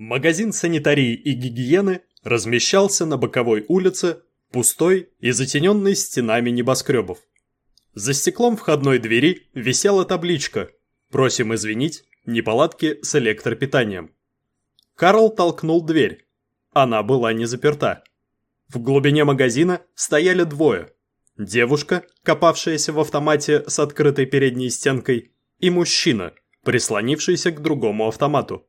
Магазин санитарии и гигиены размещался на боковой улице, пустой и затененной стенами небоскребов. За стеклом входной двери висела табличка «Просим извинить, неполадки с электропитанием». Карл толкнул дверь. Она была не заперта. В глубине магазина стояли двое. Девушка, копавшаяся в автомате с открытой передней стенкой, и мужчина, прислонившийся к другому автомату.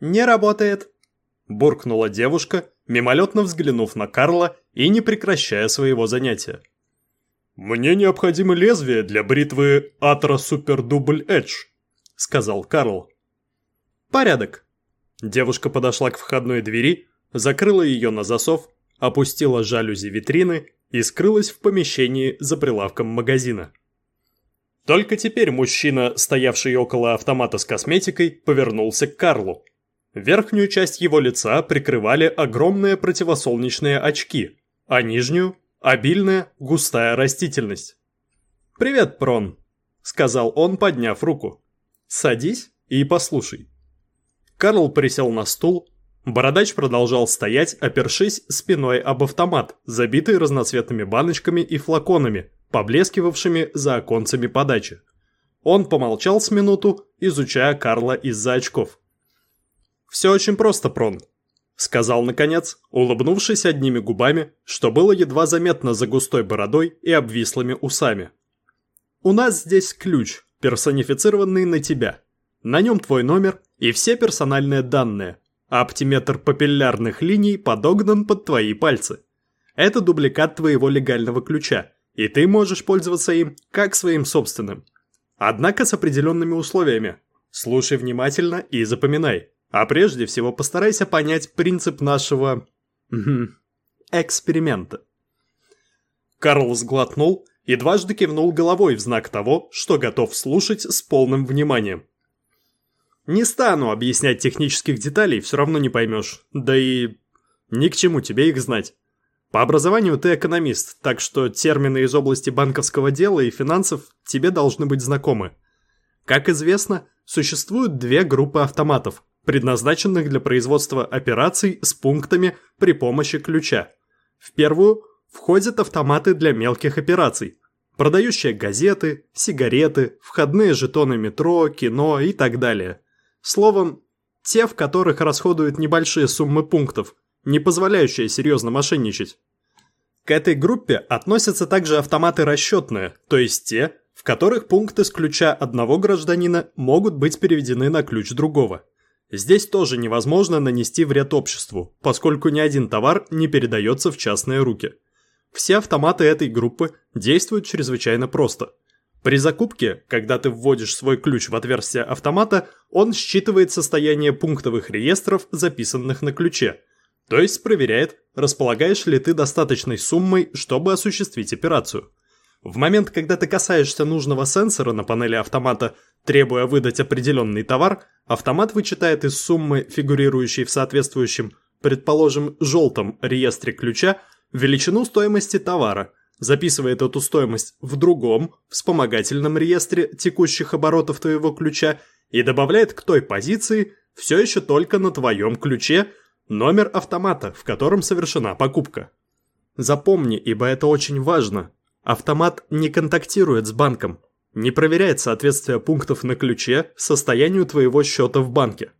«Не работает», – буркнула девушка, мимолетно взглянув на Карла и не прекращая своего занятия. «Мне необходимо лезвие для бритвы Atro Super Double Edge», – сказал Карл. «Порядок». Девушка подошла к входной двери, закрыла ее на засов, опустила жалюзи витрины и скрылась в помещении за прилавком магазина. Только теперь мужчина, стоявший около автомата с косметикой, повернулся к Карлу. Верхнюю часть его лица прикрывали огромные противосолнечные очки, а нижнюю – обильная густая растительность. «Привет, Прон», – сказал он, подняв руку. «Садись и послушай». Карл присел на стул. Бородач продолжал стоять, опершись спиной об автомат, забитый разноцветными баночками и флаконами, поблескивавшими за оконцами подачи. Он помолчал с минуту, изучая Карла из-за очков. «Все очень просто, Прон», — сказал наконец, улыбнувшись одними губами, что было едва заметно за густой бородой и обвислыми усами. «У нас здесь ключ, персонифицированный на тебя. На нем твой номер и все персональные данные, а оптиметр папиллярных линий подогнан под твои пальцы. Это дубликат твоего легального ключа, и ты можешь пользоваться им как своим собственным. Однако с определенными условиями. Слушай внимательно и запоминай. А прежде всего постарайся понять принцип нашего... эксперимента. Карл сглотнул и дважды кивнул головой в знак того, что готов слушать с полным вниманием. Не стану объяснять технических деталей, все равно не поймешь. Да и ни к чему тебе их знать. По образованию ты экономист, так что термины из области банковского дела и финансов тебе должны быть знакомы. Как известно, существуют две группы автоматов, предназначенных для производства операций с пунктами при помощи ключа. В первую входят автоматы для мелких операций, продающие газеты, сигареты, входные жетоны метро, кино и так далее. Словом, те, в которых расходуют небольшие суммы пунктов – не позволяющая серьезно мошенничать. К этой группе относятся также автоматы расчетные, то есть те, в которых пункты с ключа одного гражданина могут быть переведены на ключ другого. Здесь тоже невозможно нанести вред обществу, поскольку ни один товар не передается в частные руки. Все автоматы этой группы действуют чрезвычайно просто. При закупке, когда ты вводишь свой ключ в отверстие автомата, он считывает состояние пунктовых реестров, записанных на ключе, то есть проверяет, располагаешь ли ты достаточной суммой, чтобы осуществить операцию. В момент, когда ты касаешься нужного сенсора на панели автомата, требуя выдать определенный товар, автомат вычитает из суммы, фигурирующей в соответствующем, предположим, желтом реестре ключа, величину стоимости товара, записывает эту стоимость в другом, вспомогательном реестре текущих оборотов твоего ключа и добавляет к той позиции, все еще только на твоем ключе, Номер автомата, в котором совершена покупка. Запомни, ибо это очень важно. Автомат не контактирует с банком, не проверяет соответствие пунктов на ключе состоянию твоего счета в банке.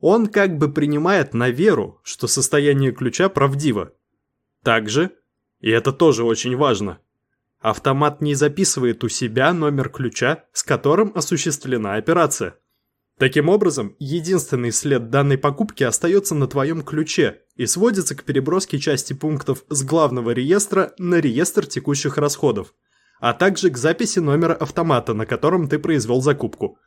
Он как бы принимает на веру, что состояние ключа правдиво. Также, и это тоже очень важно, автомат не записывает у себя номер ключа, с которым осуществлена операция. Таким образом, единственный след данной покупки остается на твоем ключе и сводится к переброске части пунктов с главного реестра на реестр текущих расходов, а также к записи номера автомата, на котором ты произвел закупку.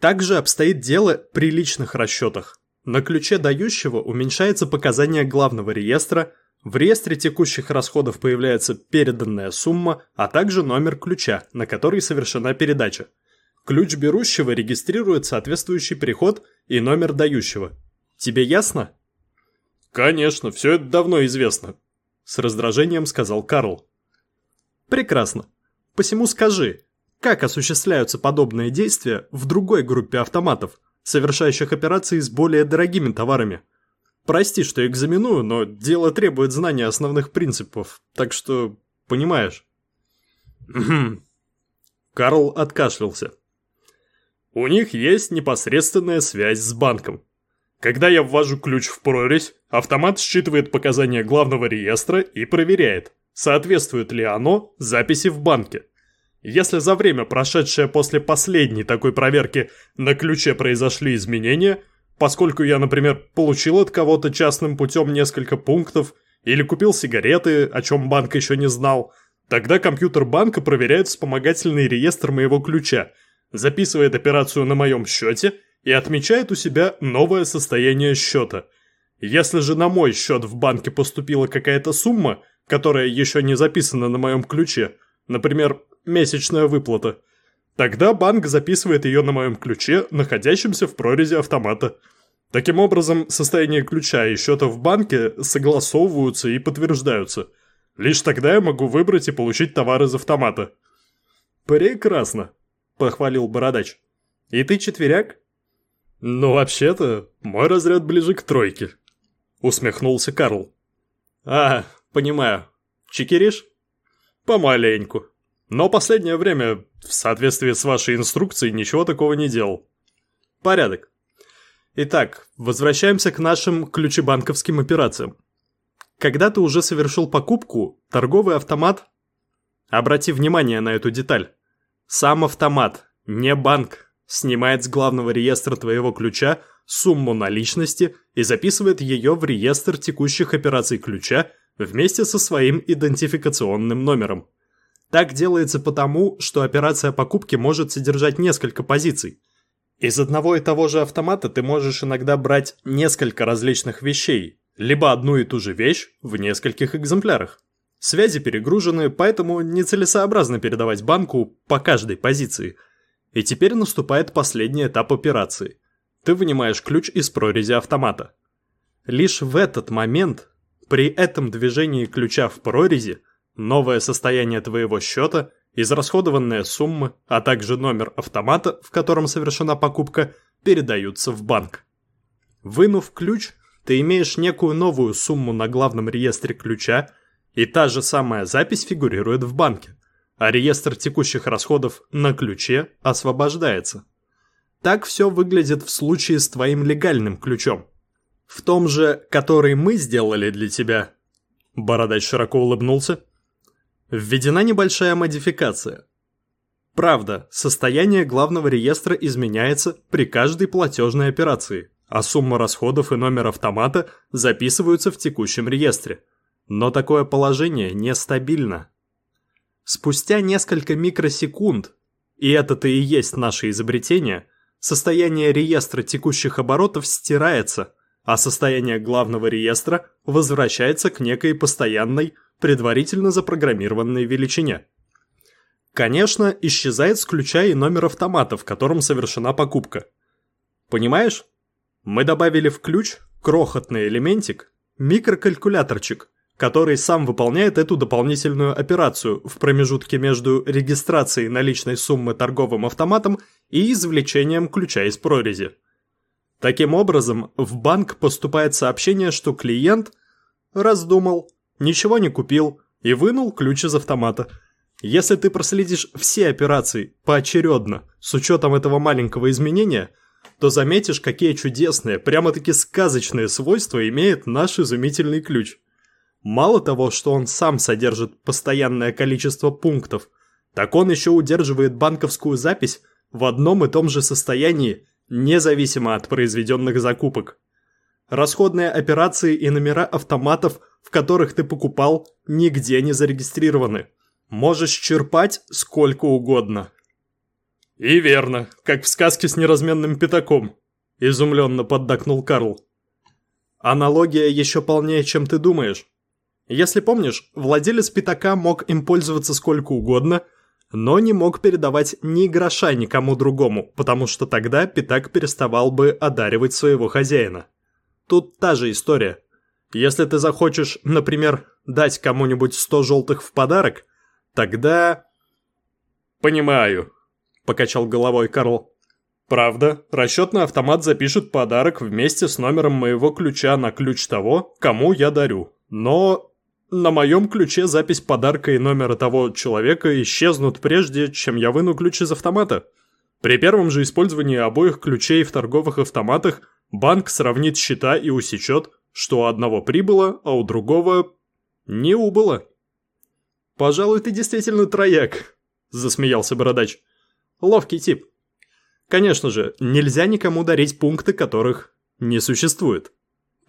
Также обстоит дело при личных расчетах. На ключе дающего уменьшается показание главного реестра, в реестре текущих расходов появляется переданная сумма, а также номер ключа, на который совершена передача. Ключ берущего регистрирует соответствующий переход и номер дающего. Тебе ясно? Конечно, все это давно известно, с раздражением сказал Карл. Прекрасно. Посему скажи, как осуществляются подобные действия в другой группе автоматов, совершающих операции с более дорогими товарами. Прости, что экзаменую, но дело требует знания основных принципов, так что понимаешь. Карл откашлялся. У них есть непосредственная связь с банком. Когда я ввожу ключ в прорезь, автомат считывает показания главного реестра и проверяет, соответствует ли оно записи в банке. Если за время, прошедшее после последней такой проверки, на ключе произошли изменения, поскольку я, например, получил от кого-то частным путем несколько пунктов или купил сигареты, о чем банк еще не знал, тогда компьютер банка проверяет вспомогательный реестр моего ключа, записывает операцию на моем счете и отмечает у себя новое состояние счета. Если же на мой счет в банке поступила какая-то сумма, которая еще не записана на моем ключе, например, месячная выплата. Тогда банк записывает ее на моем ключе, находящемся в прорези автомата. Таким образом, состояние ключа и счета в банке согласовываются и подтверждаются. Лишь тогда я могу выбрать и получить товар из автомата. «Прекрасно», – похвалил Бородач. «И ты четверяк?» «Ну, вообще-то, мой разряд ближе к тройке», – усмехнулся Карл. «А, понимаю. Чекиришь?» «Помаленьку», но последнее время, в соответствии с вашей инструкцией, ничего такого не делал. Порядок. Итак, возвращаемся к нашим ключебанковским операциям. Когда ты уже совершил покупку, торговый автомат... Обрати внимание на эту деталь. Сам автомат, не банк, снимает с главного реестра твоего ключа сумму наличности и записывает ее в реестр текущих операций ключа вместе со своим идентификационным номером. Так делается потому, что операция покупки может содержать несколько позиций. Из одного и того же автомата ты можешь иногда брать несколько различных вещей, либо одну и ту же вещь в нескольких экземплярах. Связи перегружены, поэтому нецелесообразно передавать банку по каждой позиции. И теперь наступает последний этап операции. Ты вынимаешь ключ из прорези автомата. Лишь в этот момент, при этом движении ключа в прорези, новое состояние твоего счета, израсходованная сумма, а также номер автомата, в котором совершена покупка, передаются в банк. Вынув ключ, ты имеешь некую новую сумму на главном реестре ключа, и та же самая запись фигурирует в банке, а реестр текущих расходов на ключе освобождается. Так все выглядит в случае с твоим легальным ключом. В том же, который мы сделали для тебя. Бородач широко улыбнулся Введена небольшая модификация. Правда, состояние главного реестра изменяется при каждой платежной операции, а сумма расходов и номер автомата записываются в текущем реестре. Но такое положение нестабильно. Спустя несколько микросекунд, и это-то и есть наше изобретение, состояние реестра текущих оборотов стирается, а состояние главного реестра возвращается к некой постоянной предварительно запрограммированной величине. Конечно, исчезает с ключа и номер автомата, в котором совершена покупка. Понимаешь? Мы добавили в ключ крохотный элементик, микрокалькуляторчик, который сам выполняет эту дополнительную операцию в промежутке между регистрацией наличной суммы торговым автоматом и извлечением ключа из прорези. Таким образом, в банк поступает сообщение, что клиент раздумал, ничего не купил и вынул ключ из автомата. Если ты проследишь все операции поочередно, с учетом этого маленького изменения, то заметишь, какие чудесные, прямо-таки сказочные свойства имеет наш изумительный ключ. Мало того, что он сам содержит постоянное количество пунктов, так он еще удерживает банковскую запись в одном и том же состоянии, независимо от произведенных закупок. Расходные операции и номера автоматов, в которых ты покупал, нигде не зарегистрированы. Можешь черпать сколько угодно. И верно, как в сказке с неразменным пятаком, изумленно поддакнул Карл. Аналогия еще полнее, чем ты думаешь. Если помнишь, владелец пятака мог им пользоваться сколько угодно, но не мог передавать ни гроша никому другому, потому что тогда пятак переставал бы одаривать своего хозяина. Тут та же история. Если ты захочешь, например, дать кому-нибудь 100 желтых в подарок, тогда... «Понимаю», — покачал головой Карл. Правда, расчетный автомат запишет подарок вместе с номером моего ключа на ключ того, кому я дарю. Но на моем ключе запись подарка и номера того человека исчезнут прежде, чем я выну ключ из автомата. При первом же использовании обоих ключей в торговых автоматах банк сравнит счета и усечет, что у одного прибыло, а у другого не убыло. «Пожалуй, ты действительно трояк», – засмеялся Бородач. «Ловкий тип. Конечно же, нельзя никому дарить пункты, которых не существует.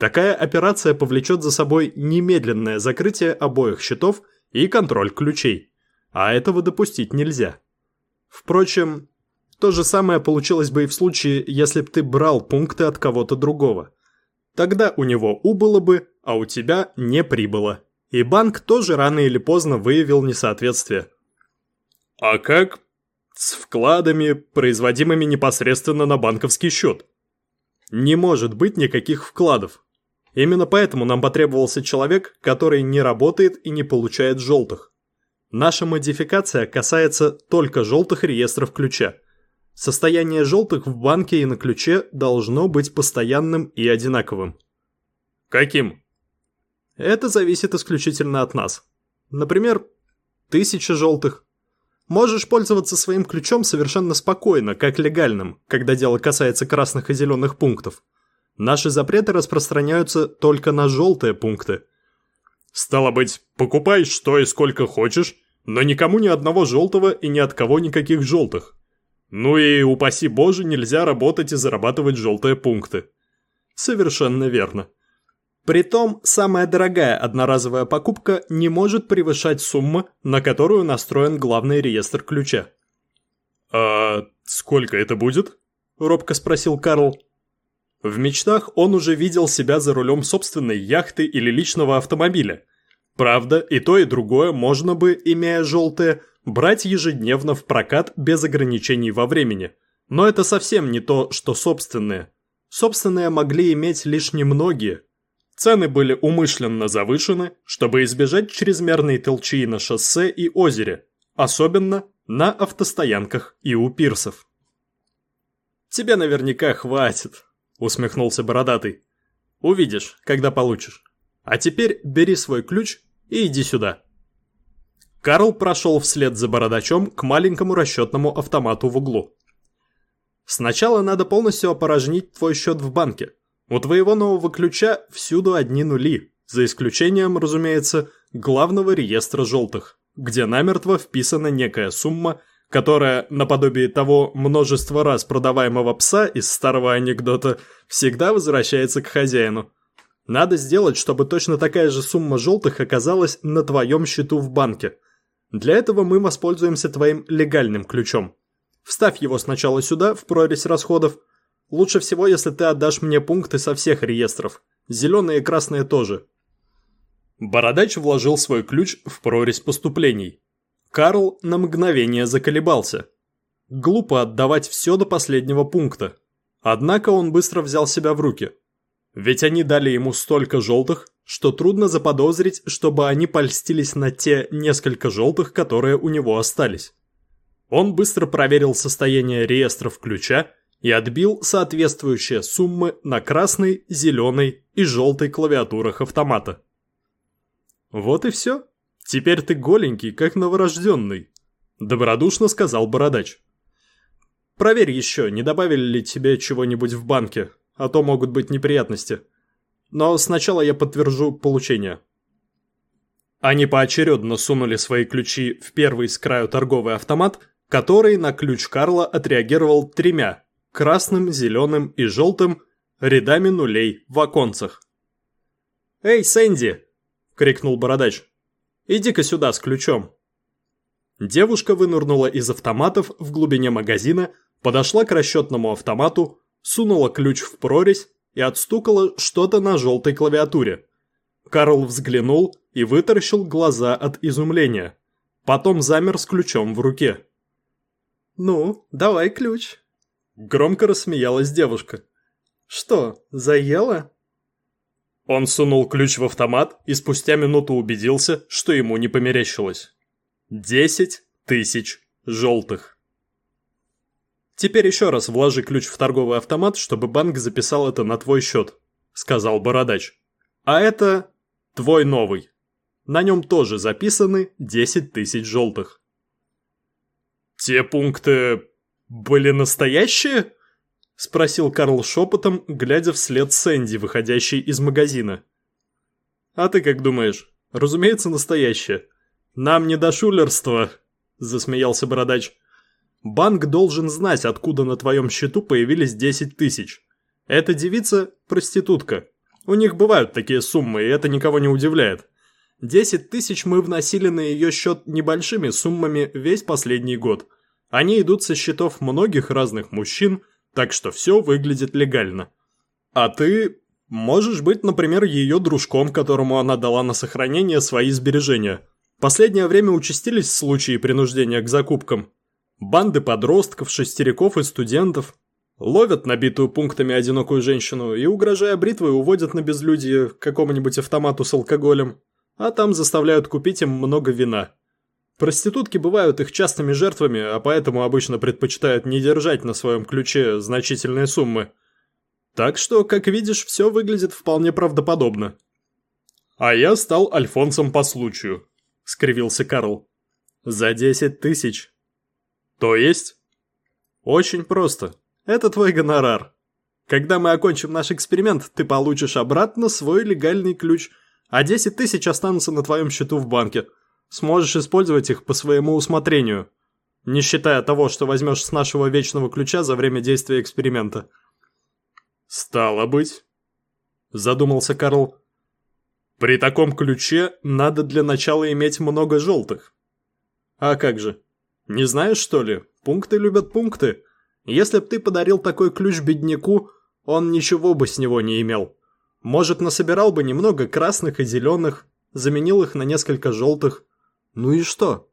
Такая операция повлечет за собой немедленное закрытие обоих счетов и контроль ключей, а этого допустить нельзя. Впрочем, то же самое получилось бы и в случае, если бы ты брал пункты от кого-то другого. Тогда у него убыло бы, а у тебя не прибыло. И банк тоже рано или поздно выявил несоответствие. А как с вкладами, производимыми непосредственно на банковский счет. Не может быть никаких вкладов. Именно поэтому нам потребовался человек, который не работает и не получает желтых. Наша модификация касается только желтых реестров ключа. Состояние желтых в банке и на ключе должно быть постоянным и одинаковым. Каким? Это зависит исключительно от нас. Например, тысяча желтых, Можешь пользоваться своим ключом совершенно спокойно, как легальным, когда дело касается красных и зеленых пунктов. Наши запреты распространяются только на желтые пункты. Стало быть, покупай что и сколько хочешь, но никому ни одного желтого и ни от кого никаких желтых. Ну и, упаси боже, нельзя работать и зарабатывать желтые пункты. Совершенно верно. Притом, самая дорогая одноразовая покупка не может превышать сумму, на которую настроен главный реестр ключа. «А сколько это будет?» – робко спросил Карл. В мечтах он уже видел себя за рулем собственной яхты или личного автомобиля. Правда, и то, и другое можно бы, имея желтое, брать ежедневно в прокат без ограничений во времени. Но это совсем не то, что собственные. Собственные могли иметь лишь немногие – Цены были умышленно завышены, чтобы избежать чрезмерной толчии на шоссе и озере, особенно на автостоянках и у пирсов. «Тебе наверняка хватит», — усмехнулся Бородатый. «Увидишь, когда получишь. А теперь бери свой ключ и иди сюда». Карл прошел вслед за бородачом к маленькому расчетному автомату в углу. «Сначала надо полностью опорожнить твой счет в банке», у твоего нового ключа всюду одни нули, за исключением, разумеется, главного реестра желтых, где намертво вписана некая сумма, которая, наподобие того множества раз продаваемого пса из старого анекдота, всегда возвращается к хозяину. Надо сделать, чтобы точно такая же сумма желтых оказалась на твоем счету в банке. Для этого мы воспользуемся твоим легальным ключом. Вставь его сначала сюда, в прорезь расходов, Лучше всего, если ты отдашь мне пункты со всех реестров. Зеленые и красные тоже. Бородач вложил свой ключ в прорезь поступлений. Карл на мгновение заколебался. Глупо отдавать все до последнего пункта. Однако он быстро взял себя в руки. Ведь они дали ему столько желтых, что трудно заподозрить, чтобы они польстились на те несколько желтых, которые у него остались. Он быстро проверил состояние реестров ключа и отбил соответствующие суммы на красной, зеленой и желтой клавиатурах автомата. «Вот и все. Теперь ты голенький, как новорожденный», – добродушно сказал Бородач. «Проверь еще, не добавили ли тебе чего-нибудь в банке, а то могут быть неприятности. Но сначала я подтвержу получение». Они поочередно сунули свои ключи в первый с краю торговый автомат, который на ключ Карла отреагировал тремя красным, зеленым и желтым рядами нулей в оконцах. «Эй, Сэнди!» – крикнул бородач. «Иди-ка сюда с ключом!» Девушка вынырнула из автоматов в глубине магазина, подошла к расчетному автомату, сунула ключ в прорезь и отстукала что-то на желтой клавиатуре. Карл взглянул и вытаращил глаза от изумления. Потом замер с ключом в руке. «Ну, давай ключ», Громко рассмеялась девушка. «Что, заела?» Он сунул ключ в автомат и спустя минуту убедился, что ему не померещилось. Десять тысяч желтых. «Теперь еще раз вложи ключ в торговый автомат, чтобы банк записал это на твой счет», — сказал Бородач. «А это твой новый. На нем тоже записаны 10 тысяч желтых». «Те пункты были настоящие?» — спросил Карл шепотом, глядя вслед Сэнди, выходящей из магазина. «А ты как думаешь?» «Разумеется, настоящее. Нам не до шулерства», — засмеялся Бородач. «Банк должен знать, откуда на твоем счету появились 10 тысяч. Эта девица – проститутка. У них бывают такие суммы, и это никого не удивляет. 10 тысяч мы вносили на ее счет небольшими суммами весь последний год. Они идут со счетов многих разных мужчин, так что все выглядит легально. А ты Можешь быть, например, ее дружком, которому она дала на сохранение свои сбережения. Последнее время участились случаи принуждения к закупкам. Банды подростков, шестериков и студентов ловят набитую пунктами одинокую женщину и, угрожая бритвой, уводят на безлюдье к какому-нибудь автомату с алкоголем, а там заставляют купить им много вина. Проститутки бывают их частыми жертвами, а поэтому обычно предпочитают не держать на своем ключе значительные суммы – так что, как видишь, все выглядит вполне правдоподобно. «А я стал Альфонсом по случаю», — скривился Карл. «За десять тысяч». «То есть?» «Очень просто. Это твой гонорар. Когда мы окончим наш эксперимент, ты получишь обратно свой легальный ключ, а десять тысяч останутся на твоем счету в банке. Сможешь использовать их по своему усмотрению, не считая того, что возьмешь с нашего вечного ключа за время действия эксперимента». «Стало быть», – задумался Карл. «При таком ключе надо для начала иметь много желтых». «А как же? Не знаешь, что ли? Пункты любят пункты. Если б ты подарил такой ключ бедняку, он ничего бы с него не имел. Может, насобирал бы немного красных и зеленых, заменил их на несколько желтых. Ну и что?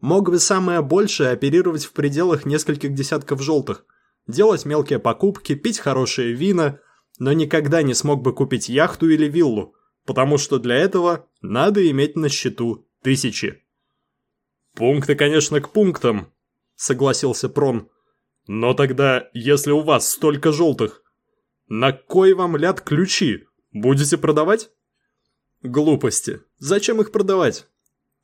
Мог бы самое большее оперировать в пределах нескольких десятков желтых делать мелкие покупки, пить хорошие вина, но никогда не смог бы купить яхту или виллу, потому что для этого надо иметь на счету тысячи. «Пункты, конечно, к пунктам», — согласился Прон. «Но тогда, если у вас столько желтых, на кой вам ляд ключи? Будете продавать?» «Глупости. Зачем их продавать?»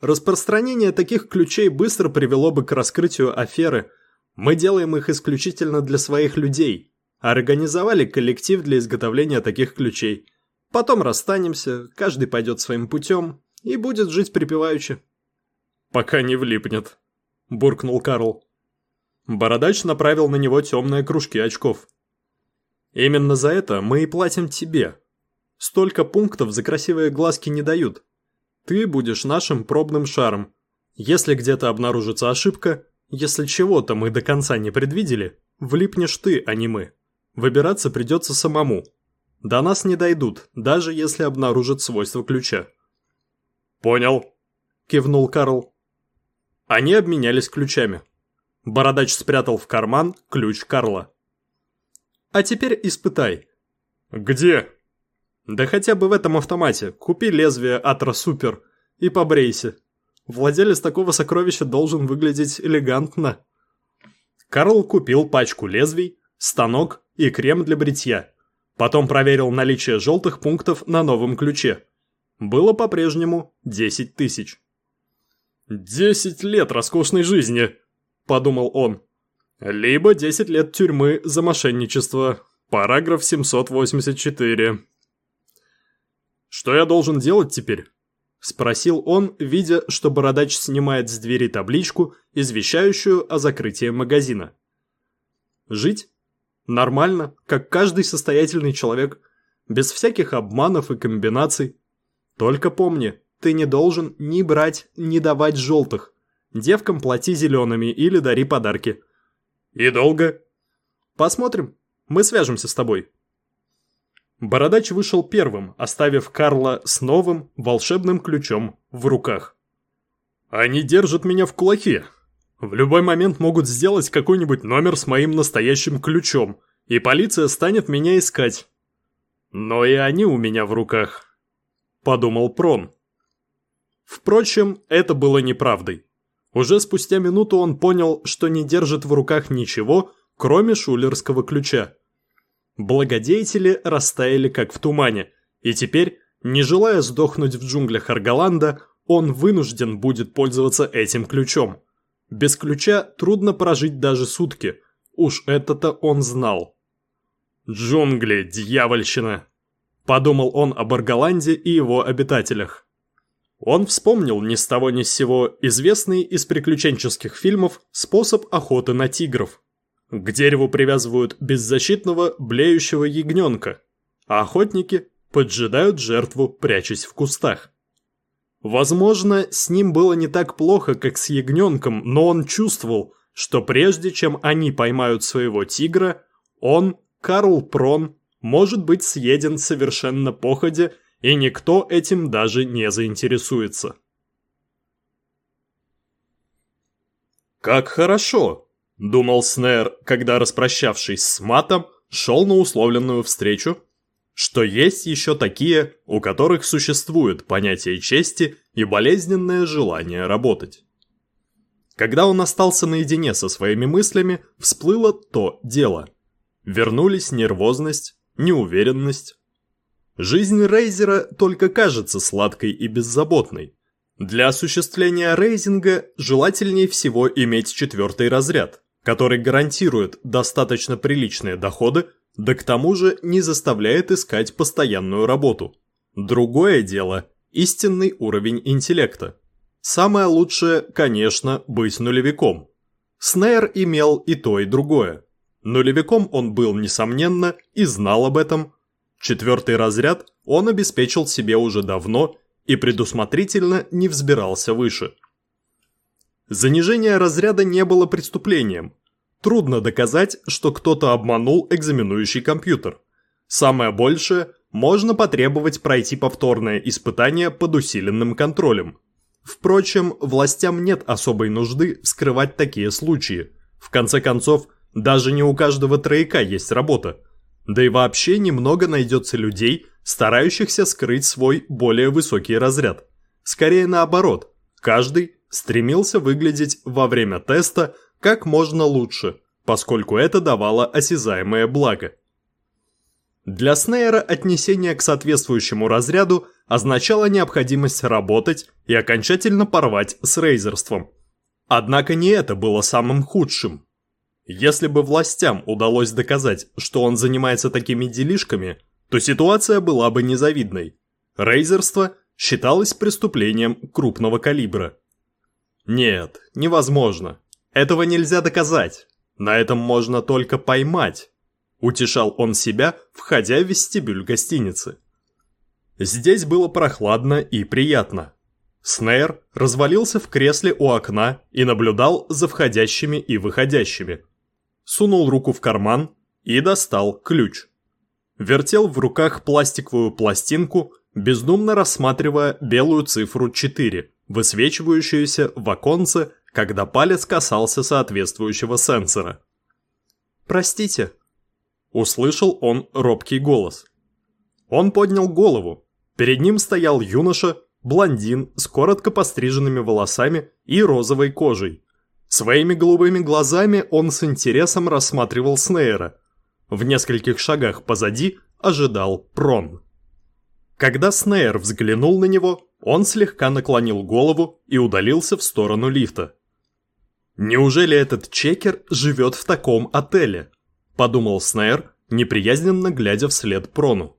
Распространение таких ключей быстро привело бы к раскрытию аферы, мы делаем их исключительно для своих людей. Организовали коллектив для изготовления таких ключей. Потом расстанемся, каждый пойдет своим путем и будет жить припеваючи. «Пока не влипнет», – буркнул Карл. Бородач направил на него темные кружки очков. «Именно за это мы и платим тебе. Столько пунктов за красивые глазки не дают. Ты будешь нашим пробным шаром. Если где-то обнаружится ошибка, если чего-то мы до конца не предвидели, влипнешь ты, а не мы. Выбираться придется самому. До нас не дойдут, даже если обнаружат свойства ключа. «Понял», – кивнул Карл. Они обменялись ключами. Бородач спрятал в карман ключ Карла. «А теперь испытай». «Где?» «Да хотя бы в этом автомате. Купи лезвие Атра Супер и побрейся. Владелец такого сокровища должен выглядеть элегантно. Карл купил пачку лезвий, станок и крем для бритья. Потом проверил наличие желтых пунктов на новом ключе. Было по-прежнему 10 тысяч. «Десять лет роскошной жизни», – подумал он. «Либо 10 лет тюрьмы за мошенничество. Параграф 784». «Что я должен делать теперь?» – спросил он, видя, что бородач снимает с двери табличку, извещающую о закрытии магазина. «Жить? Нормально, как каждый состоятельный человек, без всяких обманов и комбинаций. Только помни, ты не должен ни брать, ни давать желтых. Девкам плати зелеными или дари подарки». «И долго?» «Посмотрим. Мы свяжемся с тобой». Бородач вышел первым, оставив Карла с новым волшебным ключом в руках. «Они держат меня в кулаке. В любой момент могут сделать какой-нибудь номер с моим настоящим ключом, и полиция станет меня искать. Но и они у меня в руках», – подумал Прон. Впрочем, это было неправдой. Уже спустя минуту он понял, что не держит в руках ничего, кроме шулерского ключа. Благодетели растаяли как в тумане, и теперь, не желая сдохнуть в джунглях Арголанда, он вынужден будет пользоваться этим ключом. Без ключа трудно прожить даже сутки, уж это-то он знал. «Джунгли, дьявольщина!» – подумал он об Арголанде и его обитателях. Он вспомнил ни с того ни с сего известный из приключенческих фильмов способ охоты на тигров. К дереву привязывают беззащитного блеющего ягненка, а охотники поджидают жертву, прячась в кустах. Возможно, с ним было не так плохо, как с ягненком, но он чувствовал, что прежде чем они поймают своего тигра, он, Карл Прон, может быть съеден совершенно походе и никто этим даже не заинтересуется. «Как хорошо!» – думал Снэр, когда, распрощавшись с матом, шел на условленную встречу, что есть еще такие, у которых существует понятие чести и болезненное желание работать. Когда он остался наедине со своими мыслями, всплыло то дело. Вернулись нервозность, неуверенность, Жизнь Рейзера только кажется сладкой и беззаботной. Для осуществления рейзинга желательнее всего иметь четвертый разряд, который гарантирует достаточно приличные доходы, да к тому же не заставляет искать постоянную работу. Другое дело – истинный уровень интеллекта. Самое лучшее, конечно, быть нулевиком. Снейр имел и то, и другое. Нулевиком он был, несомненно, и знал об этом, Четвертый разряд он обеспечил себе уже давно и предусмотрительно не взбирался выше. Занижение разряда не было преступлением. Трудно доказать, что кто-то обманул экзаменующий компьютер. Самое большее – можно потребовать пройти повторное испытание под усиленным контролем. Впрочем, властям нет особой нужды вскрывать такие случаи. В конце концов, даже не у каждого трояка есть работа – да и вообще немного найдется людей, старающихся скрыть свой более высокий разряд. Скорее наоборот, каждый стремился выглядеть во время теста как можно лучше, поскольку это давало осязаемое благо. Для Снейра отнесение к соответствующему разряду означало необходимость работать и окончательно порвать с рейзерством. Однако не это было самым худшим. Если бы властям удалось доказать, что он занимается такими делишками, то ситуация была бы незавидной. Рейзерство считалось преступлением крупного калибра. Нет, невозможно. Этого нельзя доказать. На этом можно только поймать. Утешал он себя, входя в вестибюль гостиницы. Здесь было прохладно и приятно. Снейр развалился в кресле у окна и наблюдал за входящими и выходящими сунул руку в карман и достал ключ. Вертел в руках пластиковую пластинку, бездумно рассматривая белую цифру 4, высвечивающуюся в оконце, когда палец касался соответствующего сенсора. «Простите», – услышал он робкий голос. Он поднял голову. Перед ним стоял юноша, блондин с коротко постриженными волосами и розовой кожей, Своими голубыми глазами он с интересом рассматривал Снейра. В нескольких шагах позади ожидал Прон. Когда Снейр взглянул на него, он слегка наклонил голову и удалился в сторону лифта. «Неужели этот чекер живет в таком отеле?» – подумал Снейр, неприязненно глядя вслед Прону.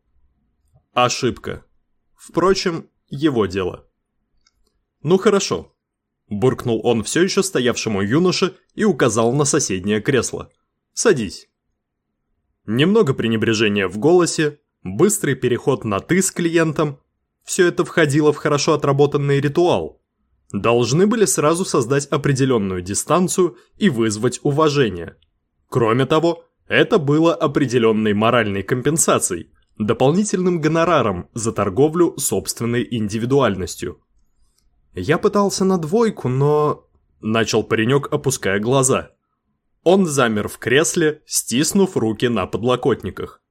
Ошибка. Впрочем, его дело. «Ну хорошо, Буркнул он все еще стоявшему юноше и указал на соседнее кресло. «Садись». Немного пренебрежения в голосе, быстрый переход на «ты» с клиентом – все это входило в хорошо отработанный ритуал. Должны были сразу создать определенную дистанцию и вызвать уважение. Кроме того, это было определенной моральной компенсацией, дополнительным гонораром за торговлю собственной индивидуальностью – я пытался на двойку, но... Начал паренек, опуская глаза. Он замер в кресле, стиснув руки на подлокотниках.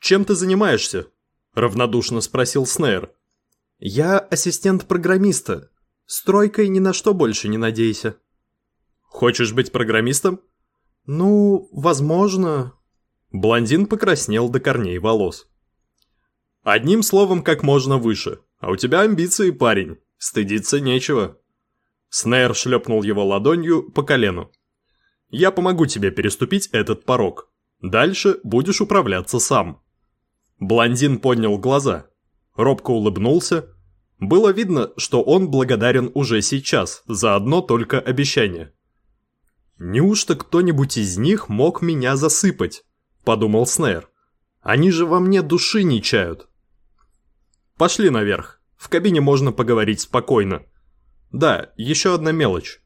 «Чем ты занимаешься?» – равнодушно спросил Снейр. «Я ассистент программиста. Стройкой ни на что больше не надейся». «Хочешь быть программистом?» «Ну, возможно...» Блондин покраснел до корней волос. «Одним словом, как можно выше. А у тебя амбиции, парень. Стыдиться нечего». Снейр шлепнул его ладонью по колену. «Я помогу тебе переступить этот порог. Дальше будешь управляться сам». Блондин поднял глаза. Робко улыбнулся. Было видно, что он благодарен уже сейчас за одно только обещание. «Неужто кто-нибудь из них мог меня засыпать?» – подумал Снейр. «Они же во мне души не чают». «Пошли наверх. В кабине можно поговорить спокойно. Да, еще одна мелочь».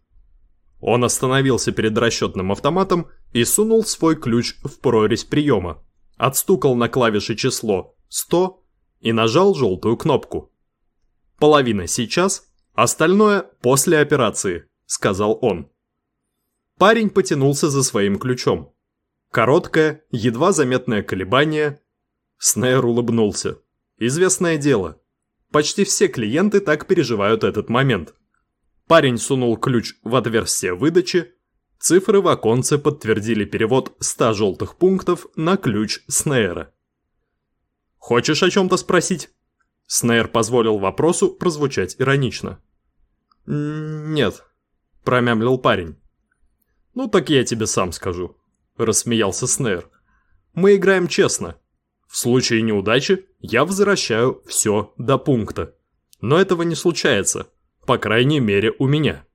Он остановился перед расчетным автоматом и сунул свой ключ в прорезь приема, отстукал на клавише число 100 и нажал желтую кнопку. «Половина сейчас, остальное после операции», – сказал он. Парень потянулся за своим ключом. Короткое, едва заметное колебание. Снейр улыбнулся. Известное дело. Почти все клиенты так переживают этот момент. Парень сунул ключ в отверстие выдачи. Цифры в оконце подтвердили перевод 100 желтых пунктов на ключ Снейра. «Хочешь о чем-то спросить?» Снейр позволил вопросу прозвучать иронично. «Нет», – промямлил парень. «Ну так я тебе сам скажу», – рассмеялся Снейр. «Мы играем честно. В случае неудачи я возвращаю все до пункта. Но этого не случается, по крайней мере у меня».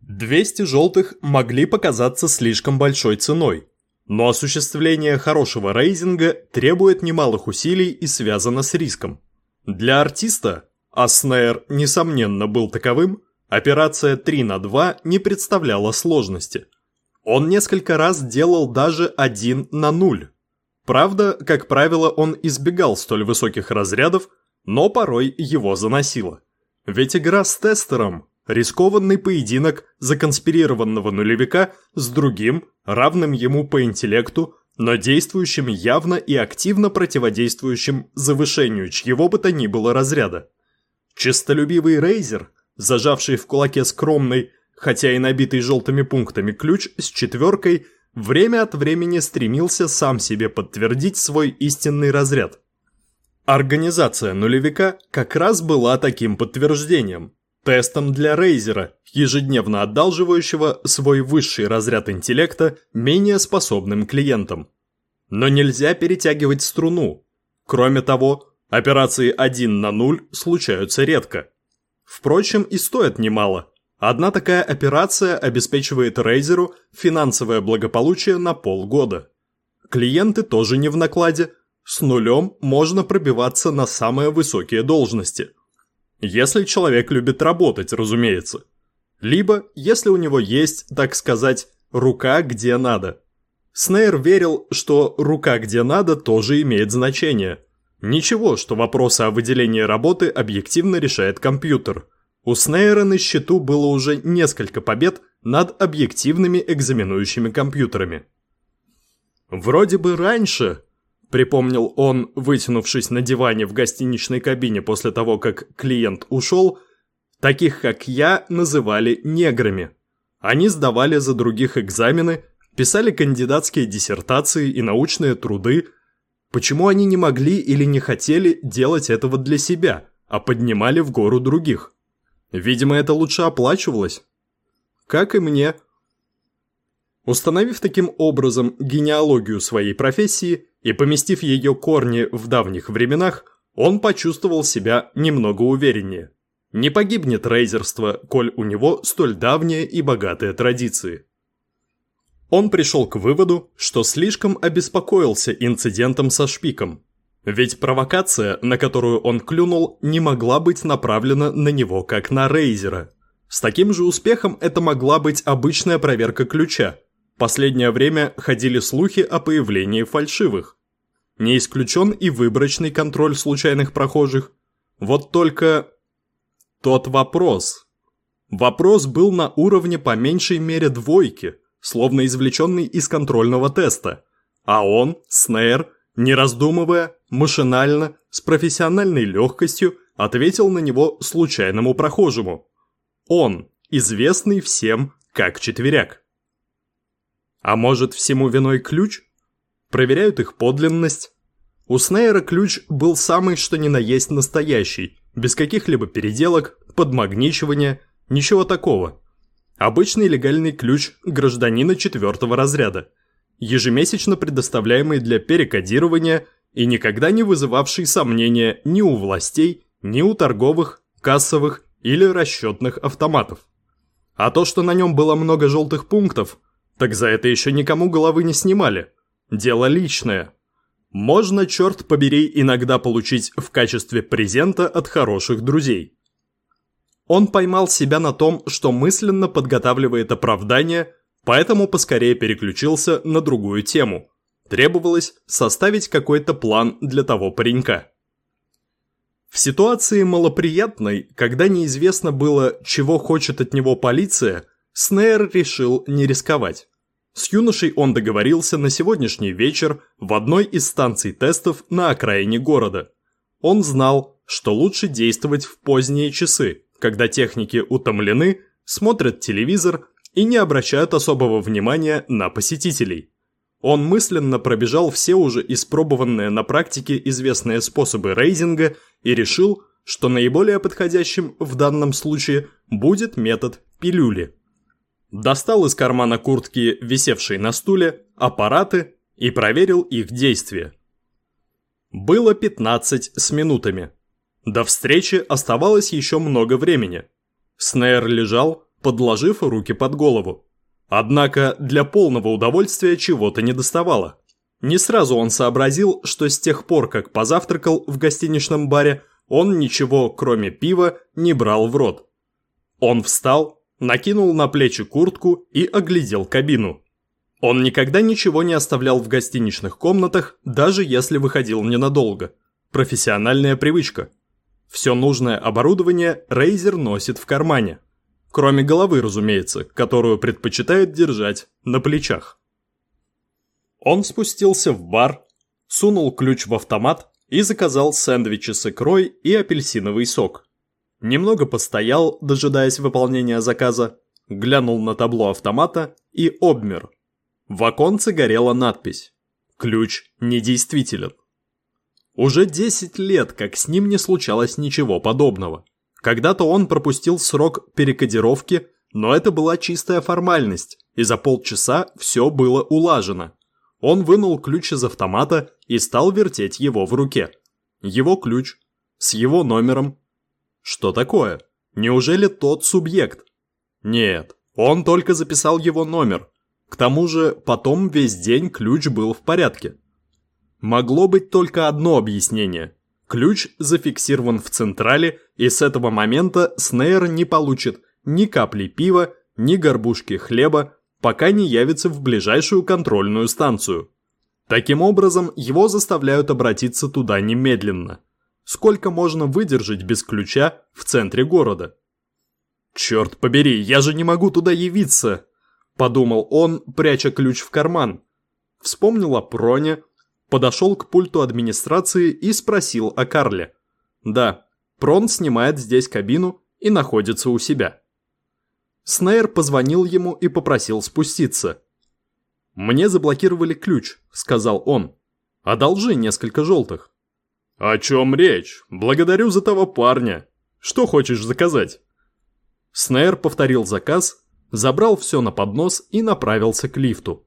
200 желтых могли показаться слишком большой ценой, но осуществление хорошего рейзинга требует немалых усилий и связано с риском. Для артиста, а Снейр, несомненно, был таковым, Операция 3 на 2 не представляла сложности. Он несколько раз делал даже 1 на 0. Правда, как правило, он избегал столь высоких разрядов, но порой его заносило. Ведь игра с тестером – рискованный поединок законспирированного нулевика с другим, равным ему по интеллекту, но действующим явно и активно противодействующим завышению чьего бы то ни было разряда. Чистолюбивый Рейзер зажавший в кулаке скромный, хотя и набитый желтыми пунктами ключ с четверкой, время от времени стремился сам себе подтвердить свой истинный разряд. Организация нулевика как раз была таким подтверждением, тестом для Рейзера, ежедневно одалживающего свой высший разряд интеллекта менее способным клиентам. Но нельзя перетягивать струну. Кроме того, операции 1 на 0 случаются редко. Впрочем, и стоит немало. Одна такая операция обеспечивает Рейзеру финансовое благополучие на полгода. Клиенты тоже не в накладе. С нулем можно пробиваться на самые высокие должности. Если человек любит работать, разумеется. Либо, если у него есть, так сказать, рука где надо. Снейр верил, что рука где надо тоже имеет значение – Ничего, что вопросы о выделении работы объективно решает компьютер. У Снейра на счету было уже несколько побед над объективными экзаменующими компьютерами. «Вроде бы раньше», – припомнил он, вытянувшись на диване в гостиничной кабине после того, как клиент ушел, таких как я называли неграми. Они сдавали за других экзамены, писали кандидатские диссертации и научные труды – Почему они не могли или не хотели делать этого для себя, а поднимали в гору других? Видимо, это лучше оплачивалось. Как и мне. Установив таким образом генеалогию своей профессии и поместив ее корни в давних временах, он почувствовал себя немного увереннее. Не погибнет рейзерство, коль у него столь давние и богатые традиции. Он пришел к выводу, что слишком обеспокоился инцидентом со шпиком. Ведь провокация, на которую он клюнул, не могла быть направлена на него как на Рейзера. С таким же успехом это могла быть обычная проверка ключа. Последнее время ходили слухи о появлении фальшивых. Не исключен и выборочный контроль случайных прохожих. Вот только... Тот вопрос. Вопрос был на уровне по меньшей мере двойки – словно извлеченный из контрольного теста. А он, Снейр, не раздумывая, машинально, с профессиональной легкостью, ответил на него случайному прохожему. Он, известный всем как четверяк. А может, всему виной ключ? Проверяют их подлинность. У Снейра ключ был самый что ни на есть настоящий, без каких-либо переделок, подмагничивания, ничего такого. Обычный легальный ключ гражданина четвертого разряда, ежемесячно предоставляемый для перекодирования и никогда не вызывавший сомнения ни у властей, ни у торговых, кассовых или расчетных автоматов. А то, что на нем было много желтых пунктов, так за это еще никому головы не снимали. Дело личное. Можно, черт побери, иногда получить в качестве презента от хороших друзей. Он поймал себя на том, что мысленно подготавливает оправдание, поэтому поскорее переключился на другую тему. Требовалось составить какой-то план для того паренька. В ситуации малоприятной, когда неизвестно было, чего хочет от него полиция, Снейр решил не рисковать. С юношей он договорился на сегодняшний вечер в одной из станций тестов на окраине города. Он знал, что лучше действовать в поздние часы, когда техники утомлены, смотрят телевизор и не обращают особого внимания на посетителей. Он мысленно пробежал все уже испробованные на практике известные способы рейзинга и решил, что наиболее подходящим в данном случае будет метод пилюли. Достал из кармана куртки, висевшей на стуле, аппараты и проверил их действие. Было 15 с минутами. До встречи оставалось еще много времени. Снейр лежал, подложив руки под голову. Однако для полного удовольствия чего-то не доставало. Не сразу он сообразил, что с тех пор, как позавтракал в гостиничном баре, он ничего, кроме пива, не брал в рот. Он встал, накинул на плечи куртку и оглядел кабину. Он никогда ничего не оставлял в гостиничных комнатах, даже если выходил ненадолго. Профессиональная привычка. Все нужное оборудование Рейзер носит в кармане. Кроме головы, разумеется, которую предпочитает держать на плечах. Он спустился в бар, сунул ключ в автомат и заказал сэндвичи с икрой и апельсиновый сок. Немного постоял, дожидаясь выполнения заказа, глянул на табло автомата и обмер. В оконце горела надпись «Ключ недействителен». Уже 10 лет, как с ним не случалось ничего подобного. Когда-то он пропустил срок перекодировки, но это была чистая формальность, и за полчаса все было улажено. Он вынул ключ из автомата и стал вертеть его в руке. Его ключ, с его номером. Что такое? Неужели тот субъект? Нет, он только записал его номер. К тому же потом весь день ключ был в порядке. Могло быть только одно объяснение. Ключ зафиксирован в централе, и с этого момента Снейр не получит ни капли пива, ни горбушки хлеба, пока не явится в ближайшую контрольную станцию. Таким образом, его заставляют обратиться туда немедленно. Сколько можно выдержать без ключа в центре города? «Черт побери, я же не могу туда явиться!» – подумал он, пряча ключ в карман. Вспомнил о Проне, подошел к пульту администрации и спросил о Карле. Да, Прон снимает здесь кабину и находится у себя. Снейр позвонил ему и попросил спуститься. «Мне заблокировали ключ», — сказал он. «Одолжи несколько желтых». «О чем речь? Благодарю за того парня. Что хочешь заказать?» Снейр повторил заказ, забрал все на поднос и направился к лифту.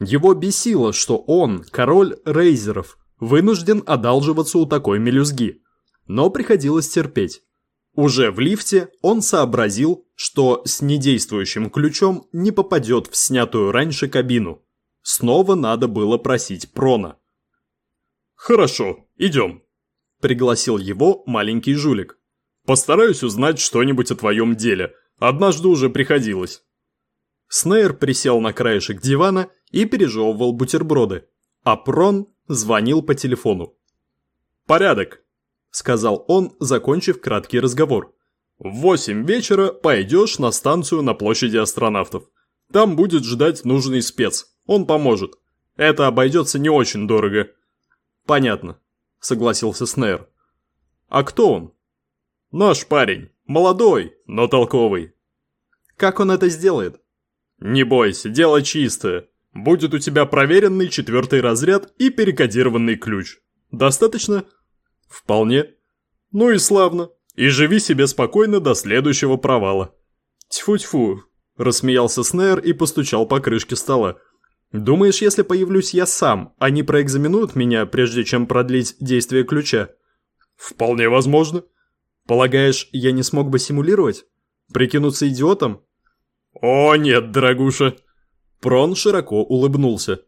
Его бесило, что он, король рейзеров, вынужден одалживаться у такой мелюзги. Но приходилось терпеть. Уже в лифте он сообразил, что с недействующим ключом не попадет в снятую раньше кабину. Снова надо было просить Прона. «Хорошо, идем», – пригласил его маленький жулик. «Постараюсь узнать что-нибудь о твоем деле. Однажды уже приходилось». Снейр присел на краешек дивана и пережевывал бутерброды, а Прон звонил по телефону. «Порядок», — сказал он, закончив краткий разговор. «В восемь вечера пойдешь на станцию на площади астронавтов. Там будет ждать нужный спец, он поможет. Это обойдется не очень дорого». «Понятно», — согласился Снейр. «А кто он?» «Наш парень. Молодой, но толковый». «Как он это сделает?» «Не бойся, дело чистое. Будет у тебя проверенный четвертый разряд и перекодированный ключ. Достаточно? Вполне. Ну и славно. И живи себе спокойно до следующего провала. Тьфу-тьфу, рассмеялся Снейр и постучал по крышке стола. Думаешь, если появлюсь я сам, они проэкзаменуют меня, прежде чем продлить действие ключа? Вполне возможно. Полагаешь, я не смог бы симулировать? Прикинуться идиотом? О нет, дорогуша. Прон широко улыбнулся.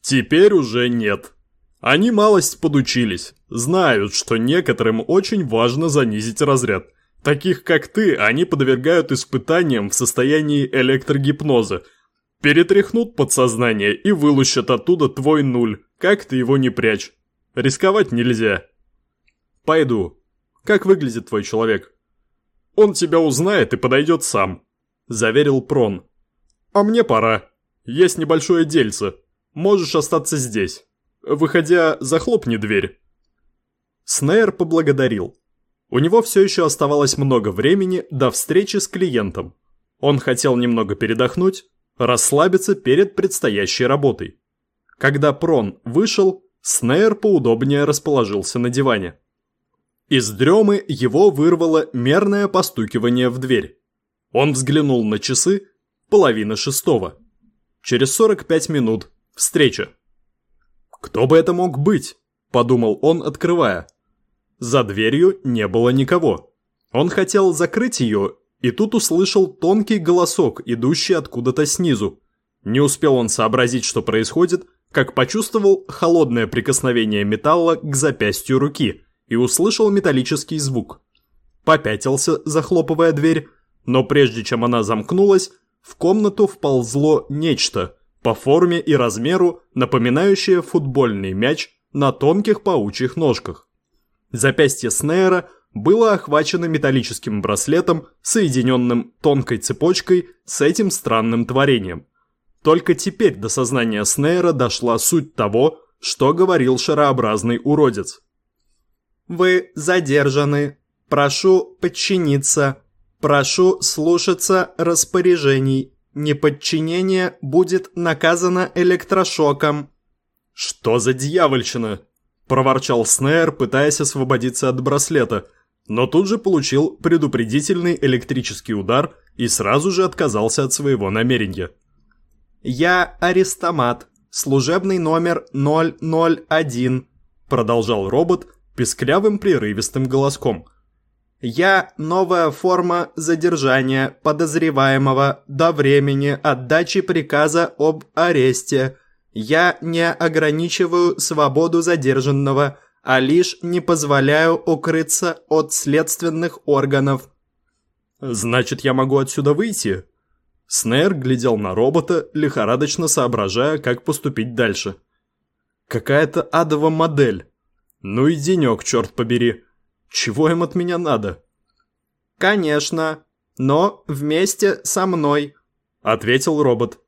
Теперь уже нет. Они малость подучились, знают, что некоторым очень важно занизить разряд. Таких как ты, они подвергают испытаниям в состоянии электрогипноза. Перетряхнут подсознание и вылущат оттуда твой нуль, как ты его не прячь. Рисковать нельзя. Пойду. Как выглядит твой человек? Он тебя узнает и подойдет сам, заверил Прон. А мне пора. Есть небольшое дельце. Можешь остаться здесь. Выходя, захлопни дверь. Снейр поблагодарил. У него все еще оставалось много времени до встречи с клиентом. Он хотел немного передохнуть, расслабиться перед предстоящей работой. Когда Прон вышел, Снейр поудобнее расположился на диване. Из дремы его вырвало мерное постукивание в дверь. Он взглянул на часы, половина шестого. Через 45 минут встреча. «Кто бы это мог быть?» – подумал он, открывая. За дверью не было никого. Он хотел закрыть ее, и тут услышал тонкий голосок, идущий откуда-то снизу. Не успел он сообразить, что происходит, как почувствовал холодное прикосновение металла к запястью руки и услышал металлический звук. Попятился, захлопывая дверь, но прежде чем она замкнулась, в комнату вползло нечто, по форме и размеру напоминающее футбольный мяч на тонких паучьих ножках. Запястье Снейра было охвачено металлическим браслетом, соединенным тонкой цепочкой с этим странным творением. Только теперь до сознания Снейра дошла суть того, что говорил шарообразный уродец. «Вы задержаны. Прошу подчиниться. Прошу слушаться распоряжений. Неподчинение будет наказано электрошоком». «Что за дьявольщина?» – проворчал Снейр, пытаясь освободиться от браслета, но тут же получил предупредительный электрический удар и сразу же отказался от своего намерения. «Я Аристомат, служебный номер 001», – продолжал робот песклявым прерывистым голоском – я новая форма задержания подозреваемого до времени отдачи приказа об аресте. Я не ограничиваю свободу задержанного, а лишь не позволяю укрыться от следственных органов. Значит, я могу отсюда выйти? Снейр глядел на робота, лихорадочно соображая, как поступить дальше. Какая-то адова модель. Ну и денек, черт побери. Чего им от меня надо?» «Конечно, но вместе со мной», — ответил робот.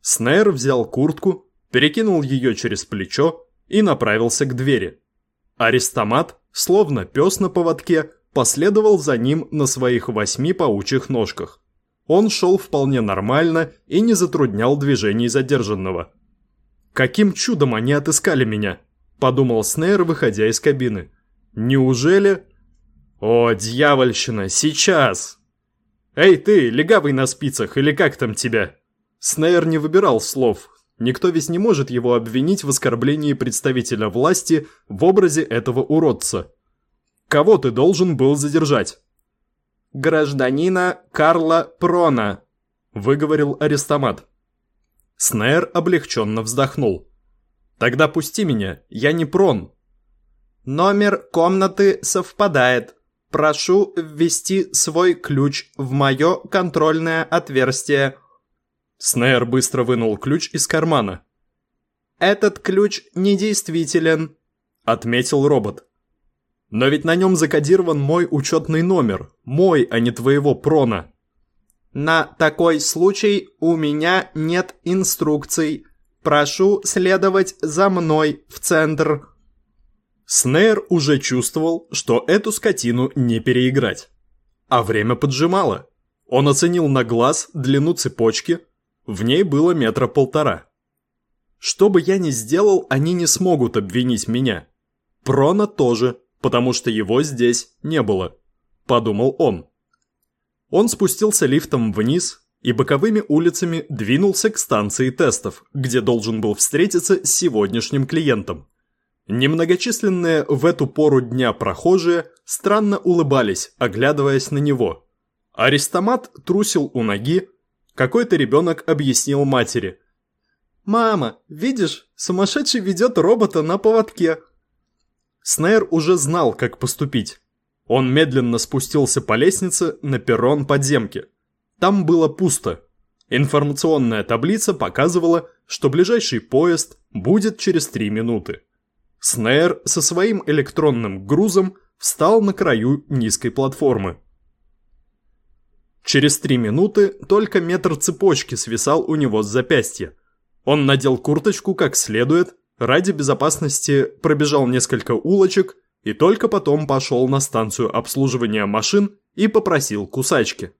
Снейр взял куртку, перекинул ее через плечо и направился к двери. Аристомат, словно пес на поводке, последовал за ним на своих восьми паучьих ножках. Он шел вполне нормально и не затруднял движений задержанного. «Каким чудом они отыскали меня?» – подумал Снейр, выходя из кабины. Неужели? О, дьявольщина, сейчас! Эй ты, легавый на спицах, или как там тебя? Снейр не выбирал слов. Никто ведь не может его обвинить в оскорблении представителя власти в образе этого уродца. Кого ты должен был задержать? «Гражданина Карла Прона», — выговорил Аристомат. Снейр облегченно вздохнул. «Тогда пусти меня, я не Прон, Номер комнаты совпадает. Прошу ввести свой ключ в мое контрольное отверстие. Снейр быстро вынул ключ из кармана. «Этот ключ недействителен», — отметил робот. «Но ведь на нем закодирован мой учетный номер. Мой, а не твоего прона». «На такой случай у меня нет инструкций. Прошу следовать за мной в центр». Снейр уже чувствовал, что эту скотину не переиграть. А время поджимало. Он оценил на глаз длину цепочки, в ней было метра полтора. Что бы я ни сделал, они не смогут обвинить меня. Прона тоже, потому что его здесь не было. Подумал он. Он спустился лифтом вниз и боковыми улицами двинулся к станции тестов, где должен был встретиться с сегодняшним клиентом. Немногочисленные в эту пору дня прохожие странно улыбались, оглядываясь на него. Аристомат трусил у ноги, какой-то ребенок объяснил матери. «Мама, видишь, сумасшедший ведет робота на поводке». Снейр уже знал, как поступить. Он медленно спустился по лестнице на перрон подземки. Там было пусто. Информационная таблица показывала, что ближайший поезд будет через три минуты. Снейр со своим электронным грузом встал на краю низкой платформы. Через три минуты только метр цепочки свисал у него с запястья. Он надел курточку как следует, ради безопасности пробежал несколько улочек и только потом пошел на станцию обслуживания машин и попросил кусачки.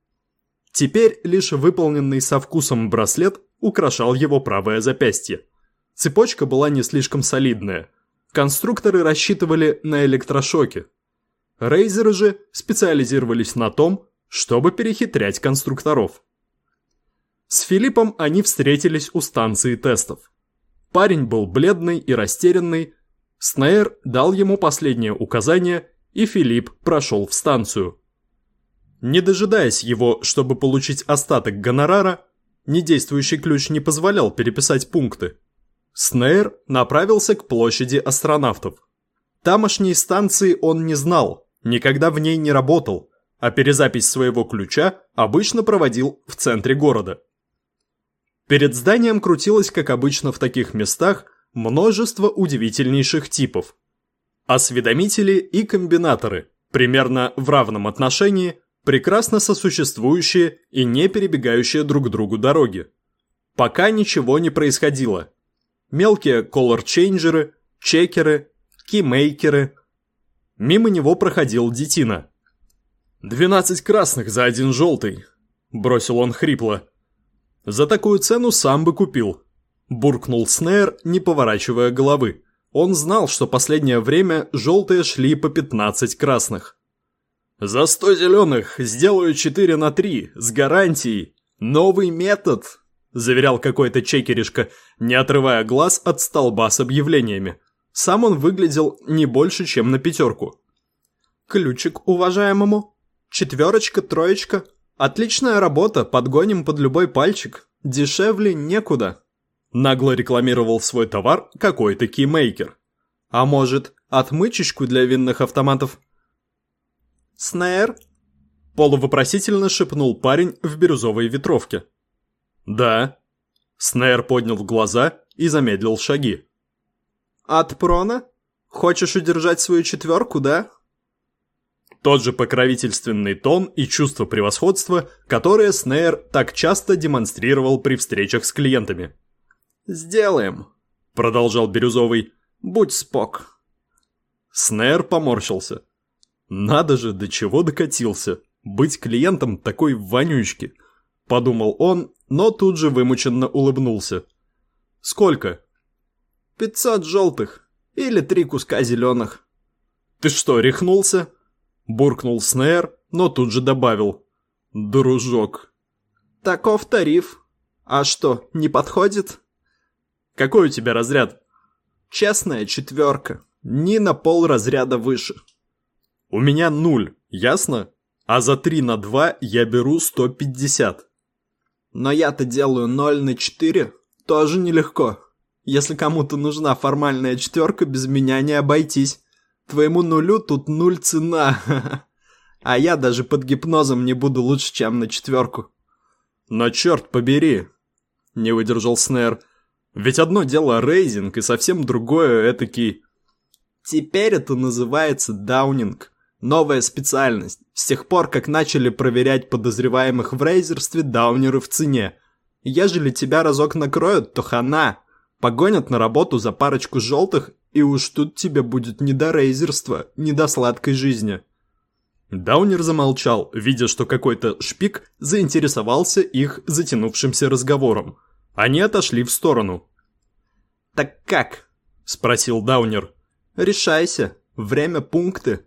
Теперь лишь выполненный со вкусом браслет украшал его правое запястье. Цепочка была не слишком солидная. Конструкторы рассчитывали на электрошоки. Рейзеры же специализировались на том, чтобы перехитрять конструкторов. С Филиппом они встретились у станции тестов. Парень был бледный и растерянный, Снейр дал ему последнее указание, и Филипп прошел в станцию. Не дожидаясь его, чтобы получить остаток гонорара, недействующий ключ не позволял переписать пункты. Снейр направился к площади астронавтов. Тамошней станции он не знал, никогда в ней не работал, а перезапись своего ключа обычно проводил в центре города. Перед зданием крутилось, как обычно в таких местах, множество удивительнейших типов. Осведомители и комбинаторы, примерно в равном отношении, прекрасно сосуществующие и не перебегающие друг другу дороги. Пока ничего не происходило. Мелкие колор-чейнджеры, чекеры, кимейкеры. Мимо него проходил детина. «Двенадцать красных за один желтый», – бросил он хрипло. «За такую цену сам бы купил», – буркнул Снейр, не поворачивая головы. Он знал, что последнее время желтые шли по 15 красных. «За 100 зеленых сделаю 4 на 3, с гарантией. Новый метод», – заверял какой-то чекеришка, не отрывая глаз от столба с объявлениями. Сам он выглядел не больше, чем на пятерку. «Ключик уважаемому», Четверочка, троечка. Отличная работа, подгоним под любой пальчик. Дешевле некуда. Нагло рекламировал свой товар какой-то кеймейкер. А может, отмычечку для винных автоматов? Снейр? Полувопросительно шепнул парень в бирюзовой ветровке. Да. Снейр поднял глаза и замедлил шаги. От прона? Хочешь удержать свою четверку, да? Тот же покровительственный тон и чувство превосходства, которое Снейр так часто демонстрировал при встречах с клиентами. «Сделаем», — продолжал Бирюзовый. «Будь спок». Снейр поморщился. «Надо же, до чего докатился. Быть клиентом такой вонючки», — подумал он, но тут же вымученно улыбнулся. «Сколько?» «Пятьсот желтых. Или три куска зеленых». «Ты что, рехнулся?» Буркнул Снейр, но тут же добавил. «Дружок». «Таков тариф. А что, не подходит?» «Какой у тебя разряд?» «Честная четверка. Ни на пол разряда выше». «У меня нуль, ясно? А за три на два я беру 150». «Но я-то делаю 0 на 4. Тоже нелегко. Если кому-то нужна формальная четверка, без меня не обойтись». Твоему нулю тут нуль цена. А я даже под гипнозом не буду лучше, чем на четверку. Но черт побери, не выдержал Снэр. Ведь одно дело рейзинг, и совсем другое этакий... Теперь это называется даунинг. Новая специальность. С тех пор, как начали проверять подозреваемых в рейзерстве, даунеры в цене. Ежели тебя разок накроют, то хана. Погонят на работу за парочку желтых и уж тут тебе будет не до рейзерства, не до сладкой жизни». Даунер замолчал, видя, что какой-то шпик заинтересовался их затянувшимся разговором. Они отошли в сторону. «Так как?» – спросил Даунер. «Решайся. Время пункты».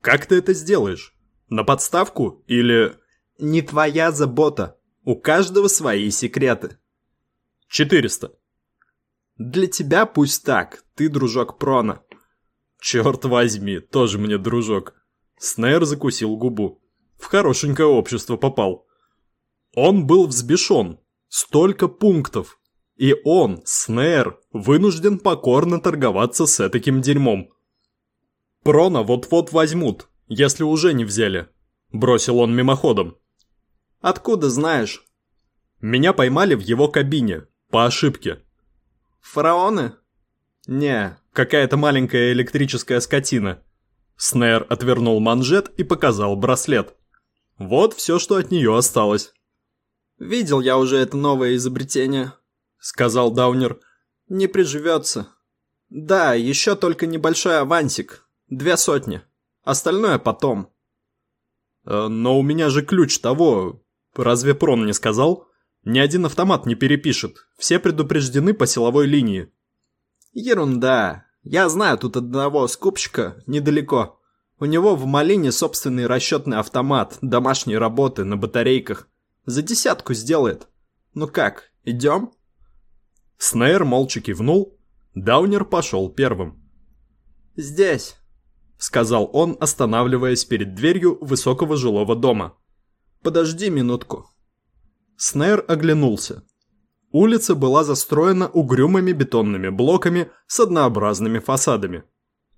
«Как ты это сделаешь? На подставку или...» «Не твоя забота. У каждого свои секреты». «Четыреста». «Для тебя пусть так. Ты дружок Прона». «Черт возьми, тоже мне дружок». Снейр закусил губу. В хорошенькое общество попал. Он был взбешен. Столько пунктов. И он, Снейр, вынужден покорно торговаться с этаким дерьмом. Прона вот-вот возьмут, если уже не взяли. Бросил он мимоходом. Откуда знаешь? Меня поймали в его кабине, по ошибке. Фараоны? Не, какая-то маленькая электрическая скотина. Снейр отвернул манжет и показал браслет. Вот все, что от нее осталось. «Видел я уже это новое изобретение», — сказал Даунер. «Не приживется. Да, еще только небольшой авансик. Две сотни. Остальное потом». Э, «Но у меня же ключ того. Разве Прон не сказал? Ни один автомат не перепишет. Все предупреждены по силовой линии». «Ерунда. Я знаю тут одного скупщика недалеко. У него в Малине собственный расчетный автомат, домашней работы, на батарейках. За десятку сделает. Ну как, идем?» Снейр молча кивнул. Даунер пошел первым. «Здесь», — сказал он, останавливаясь перед дверью высокого жилого дома. «Подожди минутку». Снейр оглянулся. Улица была застроена угрюмыми бетонными блоками с однообразными фасадами.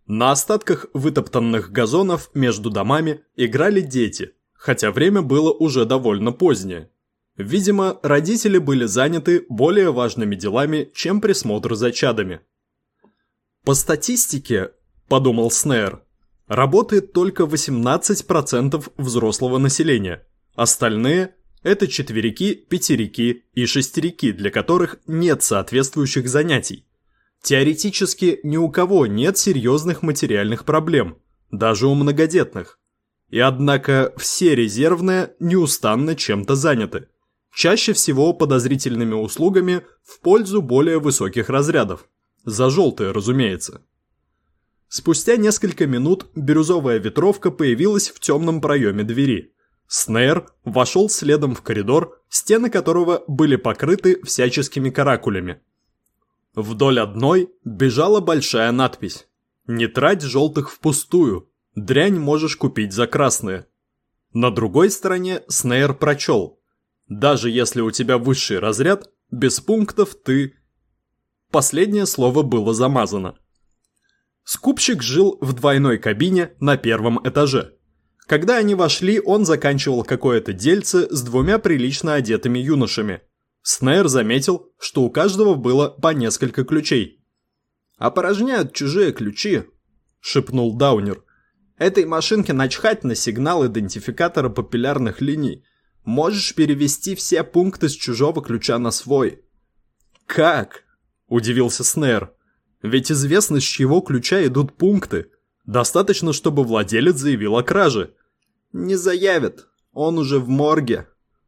На остатках вытоптанных газонов между домами играли дети, хотя время было уже довольно позднее. Видимо, родители были заняты более важными делами, чем присмотр за чадами. По статистике, подумал Снейр, работает только 18% взрослого населения. Остальные – это четверики, пятерики и шестерики, для которых нет соответствующих занятий. Теоретически ни у кого нет серьезных материальных проблем, даже у многодетных. И однако все резервные неустанно чем-то заняты. Чаще всего подозрительными услугами в пользу более высоких разрядов. За желтые, разумеется. Спустя несколько минут бирюзовая ветровка появилась в темном проеме двери. Снейр вошел следом в коридор, стены которого были покрыты всяческими каракулями. Вдоль одной бежала большая надпись «Не трать желтых впустую, дрянь можешь купить за красные». На другой стороне Снейр прочел «Даже если у тебя высший разряд, без пунктов ты...» Последнее слово было замазано. Скупщик жил в двойной кабине на первом этаже. Когда они вошли, он заканчивал какое-то дельце с двумя прилично одетыми юношами – Снейр заметил, что у каждого было по несколько ключей. «Опорожняют чужие ключи», – шепнул Даунер. «Этой машинке начхать на сигнал идентификатора папиллярных линий. Можешь перевести все пункты с чужого ключа на свой». «Как?» – удивился Снейр. «Ведь известно, с чьего ключа идут пункты. Достаточно, чтобы владелец заявил о краже». «Не заявит. Он уже в морге»,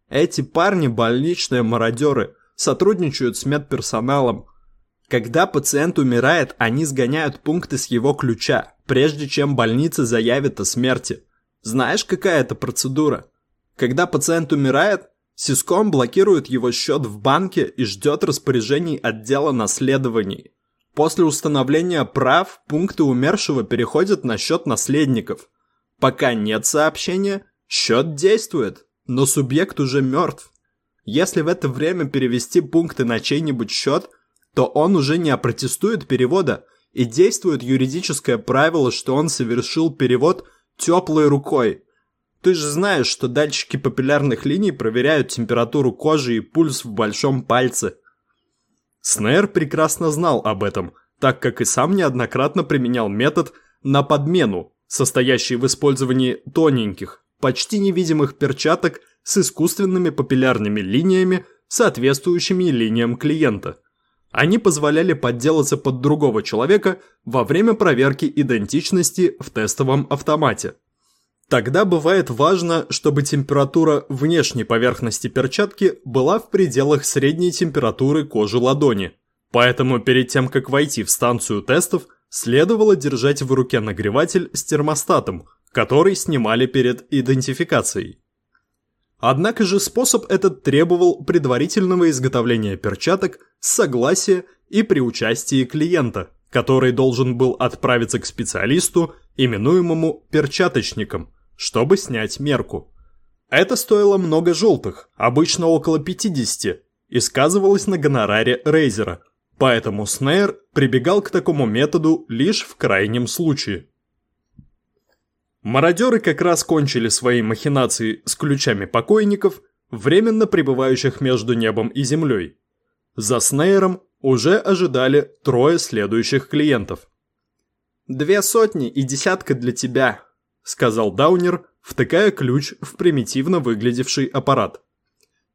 эти парни больничные мародеры, сотрудничают с медперсоналом. Когда пациент умирает, они сгоняют пункты с его ключа, прежде чем больница заявит о смерти. Знаешь, какая это процедура? Когда пациент умирает, Сиском блокирует его счет в банке и ждет распоряжений отдела наследований. После установления прав пункты умершего переходят на счет наследников. Пока нет сообщения, счет действует но субъект уже мертв. Если в это время перевести пункты на чей-нибудь счет, то он уже не опротестует перевода, и действует юридическое правило, что он совершил перевод теплой рукой. Ты же знаешь, что датчики папиллярных линий проверяют температуру кожи и пульс в большом пальце. Снейр прекрасно знал об этом, так как и сам неоднократно применял метод на подмену, состоящий в использовании тоненьких, почти невидимых перчаток с искусственными папиллярными линиями, соответствующими линиям клиента. Они позволяли подделаться под другого человека во время проверки идентичности в тестовом автомате. Тогда бывает важно, чтобы температура внешней поверхности перчатки была в пределах средней температуры кожи ладони. Поэтому перед тем, как войти в станцию тестов, следовало держать в руке нагреватель с термостатом, который снимали перед идентификацией. Однако же способ этот требовал предварительного изготовления перчаток с согласия и при участии клиента, который должен был отправиться к специалисту, именуемому перчаточником, чтобы снять мерку. Это стоило много желтых, обычно около 50, и сказывалось на гонораре Рейзера, поэтому Снейр прибегал к такому методу лишь в крайнем случае. Мародеры как раз кончили свои махинации с ключами покойников, временно пребывающих между небом и землей. За Снейром уже ожидали трое следующих клиентов. «Две сотни и десятка для тебя», — сказал Даунер, втыкая ключ в примитивно выглядевший аппарат.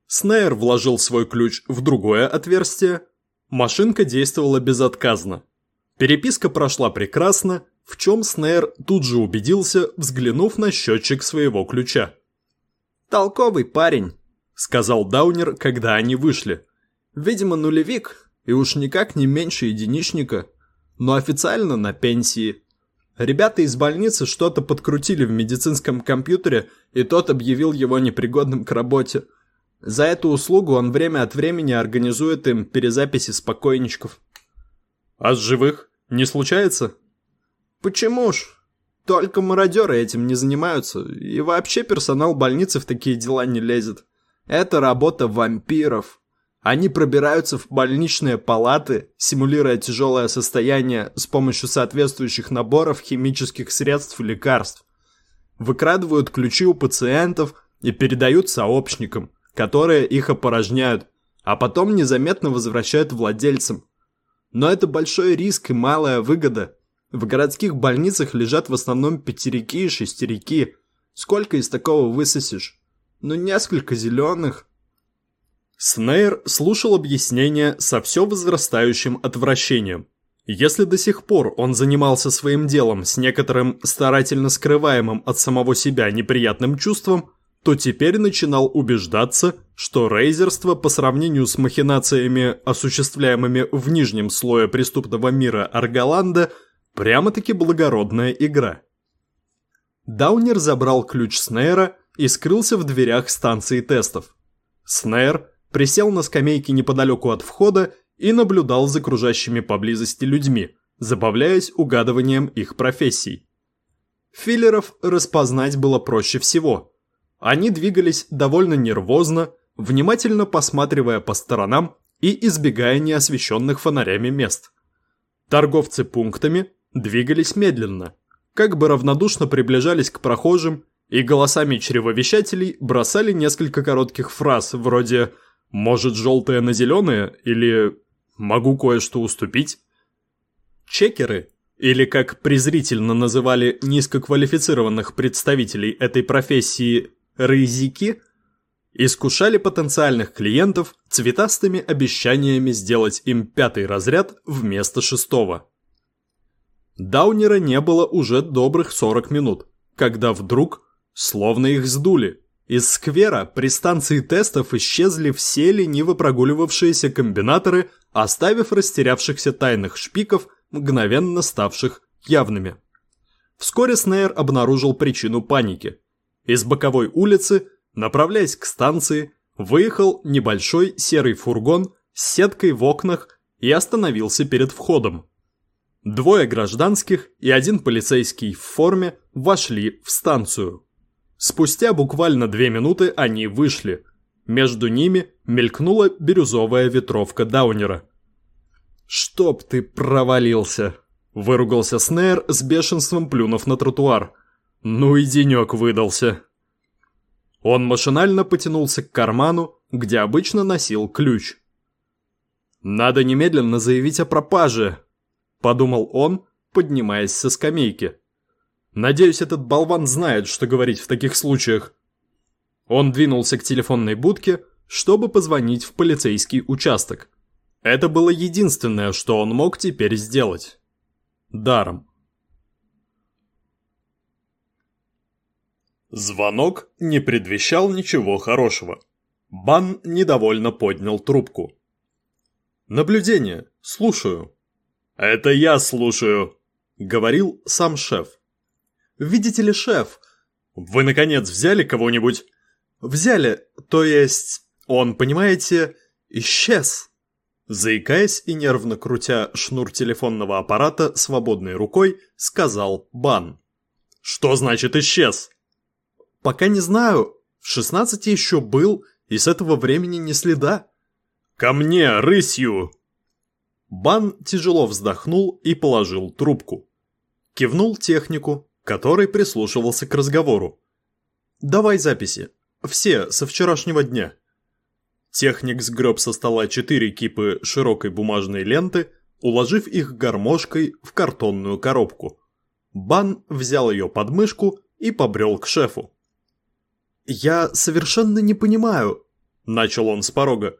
Снейр вложил свой ключ в другое отверстие. Машинка действовала безотказно. Переписка прошла прекрасно, в чем Снейр тут же убедился, взглянув на счетчик своего ключа. «Толковый парень», — сказал Даунер, когда они вышли. «Видимо, нулевик, и уж никак не меньше единичника, но официально на пенсии. Ребята из больницы что-то подкрутили в медицинском компьютере, и тот объявил его непригодным к работе. За эту услугу он время от времени организует им перезаписи спокойничков». «А с живых не случается?» Почему ж? Только мародеры этим не занимаются, и вообще персонал больницы в такие дела не лезет. Это работа вампиров. Они пробираются в больничные палаты, симулируя тяжелое состояние с помощью соответствующих наборов химических средств и лекарств. Выкрадывают ключи у пациентов и передают сообщникам, которые их опорожняют, а потом незаметно возвращают владельцам. Но это большой риск и малая выгода – в городских больницах лежат в основном пятерики и шестерики. Сколько из такого высосешь? Ну, несколько зеленых. Снейр слушал объяснения со все возрастающим отвращением. Если до сих пор он занимался своим делом с некоторым старательно скрываемым от самого себя неприятным чувством, то теперь начинал убеждаться, что рейзерство по сравнению с махинациями, осуществляемыми в нижнем слое преступного мира Арголанда – Прямо-таки благородная игра. Даунер забрал ключ Снейра и скрылся в дверях станции тестов. Снейр присел на скамейке неподалеку от входа и наблюдал за окружающими поблизости людьми, забавляясь угадыванием их профессий. Филлеров распознать было проще всего. Они двигались довольно нервозно, внимательно посматривая по сторонам и избегая неосвещенных фонарями мест. Торговцы пунктами двигались медленно, как бы равнодушно приближались к прохожим и голосами чревовещателей бросали несколько коротких фраз вроде «может желтое на зеленое» или «могу кое-что уступить». Чекеры, или как презрительно называли низкоквалифицированных представителей этой профессии «рызики», искушали потенциальных клиентов цветастыми обещаниями сделать им пятый разряд вместо шестого. Даунера не было уже добрых 40 минут, когда вдруг, словно их сдули, из сквера при станции тестов исчезли все лениво прогуливавшиеся комбинаторы, оставив растерявшихся тайных шпиков, мгновенно ставших явными. Вскоре Снейр обнаружил причину паники. Из боковой улицы, направляясь к станции, выехал небольшой серый фургон с сеткой в окнах и остановился перед входом. Двое гражданских и один полицейский в форме вошли в станцию. Спустя буквально две минуты они вышли. Между ними мелькнула бирюзовая ветровка Даунера. «Чтоб ты провалился!» – выругался Снейр с бешенством плюнув на тротуар. «Ну и денек выдался!» Он машинально потянулся к карману, где обычно носил ключ. «Надо немедленно заявить о пропаже», – подумал он, поднимаясь со скамейки. «Надеюсь, этот болван знает, что говорить в таких случаях». Он двинулся к телефонной будке, чтобы позвонить в полицейский участок. Это было единственное, что он мог теперь сделать. Даром. Звонок не предвещал ничего хорошего. Бан недовольно поднял трубку. Наблюдение. Слушаю. Это я слушаю, говорил сам шеф. Видите ли, шеф, вы наконец взяли кого-нибудь? Взяли, то есть, он, понимаете, исчез. Заикаясь и нервно крутя шнур телефонного аппарата свободной рукой, сказал Бан. «Что значит исчез?» «Пока не знаю. В шестнадцати еще был, и с этого времени ни следа». «Ко мне, рысью!» Бан тяжело вздохнул и положил трубку. Кивнул технику, который прислушивался к разговору. «Давай записи. Все, со вчерашнего дня». Техник сгреб со стола четыре кипы широкой бумажной ленты, уложив их гармошкой в картонную коробку. Бан взял ее под мышку и побрел к шефу. «Я совершенно не понимаю», — начал он с порога.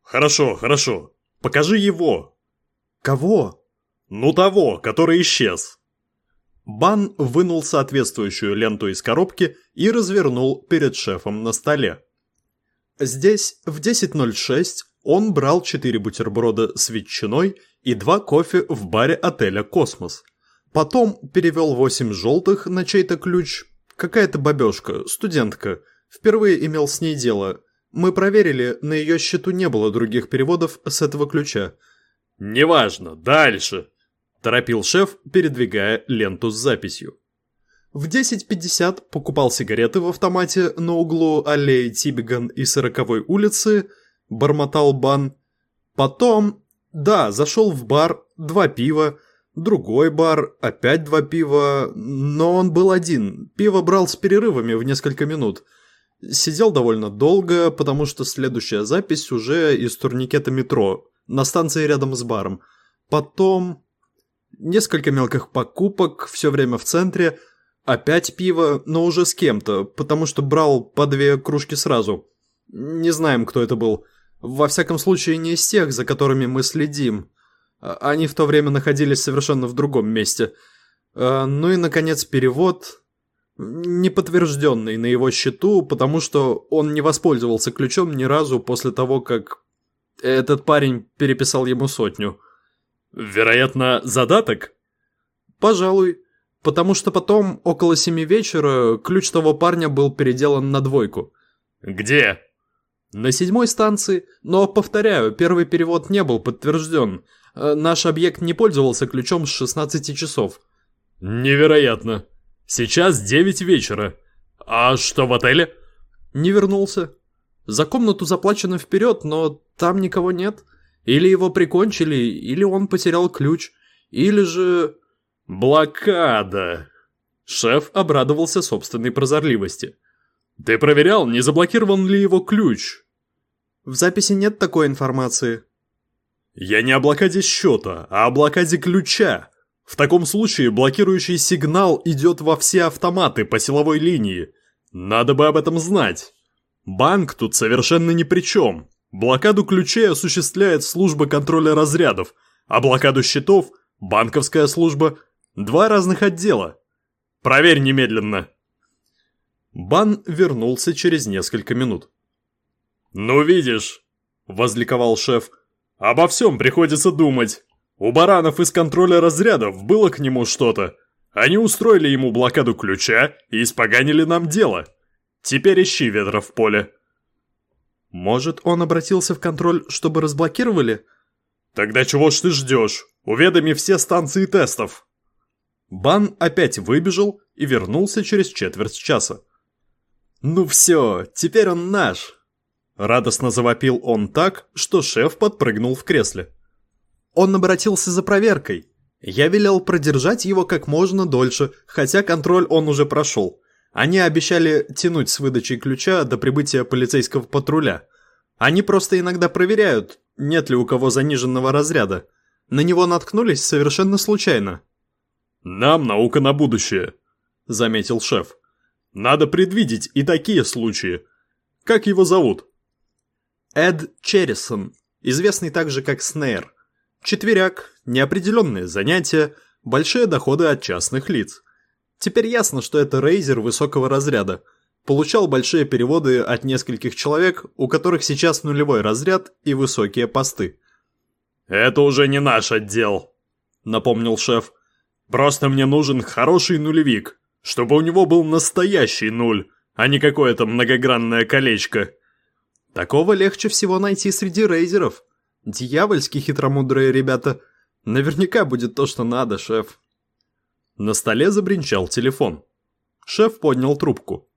«Хорошо, хорошо. Покажи его». «Кого?» «Ну того, который исчез». Бан вынул соответствующую ленту из коробки и развернул перед шефом на столе. Здесь в 10.06 он брал 4 бутерброда с ветчиной и 2 кофе в баре отеля «Космос». Потом перевел 8 желтых на чей-то ключ. Какая-то бабешка, студентка. Впервые имел с ней дело. Мы проверили, на ее счету не было других переводов с этого ключа. «Неважно, дальше», – торопил шеф, передвигая ленту с записью. В 10.50 покупал сигареты в автомате на углу аллеи Тибиган и Сороковой улицы, бормотал Бан. Потом, да, зашел в бар, два пива, другой бар, опять два пива, но он был один, пиво брал с перерывами в несколько минут. Сидел довольно долго, потому что следующая запись уже из турникета метро, на станции рядом с баром. Потом... Несколько мелких покупок, все время в центре – Опять пиво, но уже с кем-то, потому что брал по две кружки сразу. Не знаем, кто это был. Во всяком случае, не из тех, за которыми мы следим. А, они в то время находились совершенно в другом месте. А, ну и, наконец, перевод неподтвержденный на его счету, потому что он не воспользовался ключом ни разу после того, как этот парень переписал ему сотню. «Вероятно, задаток?» «Пожалуй потому что потом, около семи вечера, ключ того парня был переделан на двойку. «Где?» «На седьмой станции, но, повторяю, первый перевод не был подтвержден. Э, наш объект не пользовался ключом с 16 часов». «Невероятно. Сейчас девять вечера. А что в отеле?» «Не вернулся. За комнату заплачено вперед, но там никого нет. Или его прикончили, или он потерял ключ, или же...» «Блокада!» Шеф обрадовался собственной прозорливости. «Ты проверял, не заблокирован ли его ключ?» «В записи нет такой информации». «Я не о блокаде счета, а о блокаде ключа. В таком случае блокирующий сигнал идет во все автоматы по силовой линии. Надо бы об этом знать. Банк тут совершенно ни при чем. Блокаду ключей осуществляет служба контроля разрядов, а блокаду счетов – банковская служба – Два разных отдела. Проверь немедленно. Бан вернулся через несколько минут. «Ну, видишь», — возликовал шеф, — «обо всем приходится думать. У баранов из контроля разрядов было к нему что-то. Они устроили ему блокаду ключа и испоганили нам дело. Теперь ищи ветра в поле». «Может, он обратился в контроль, чтобы разблокировали?» «Тогда чего ж ты ждешь? Уведоми все станции тестов». Бан опять выбежал и вернулся через четверть часа. «Ну все, теперь он наш!» Радостно завопил он так, что шеф подпрыгнул в кресле. Он обратился за проверкой. Я велел продержать его как можно дольше, хотя контроль он уже прошел. Они обещали тянуть с выдачей ключа до прибытия полицейского патруля. Они просто иногда проверяют, нет ли у кого заниженного разряда. На него наткнулись совершенно случайно. «Нам наука на будущее», — заметил шеф. «Надо предвидеть и такие случаи. Как его зовут?» Эд Черрисон, известный также как Снейр. Четверяк, неопределенные занятия, большие доходы от частных лиц. Теперь ясно, что это рейзер высокого разряда. Получал большие переводы от нескольких человек, у которых сейчас нулевой разряд и высокие посты. «Это уже не наш отдел», — напомнил шеф. «Просто мне нужен хороший нулевик, чтобы у него был настоящий нуль, а не какое-то многогранное колечко». Такого легче всего найти среди рейзеров. Дьявольски хитромудрые ребята. Наверняка будет то, что надо, шеф. На столе забринчал телефон. Шеф поднял трубку.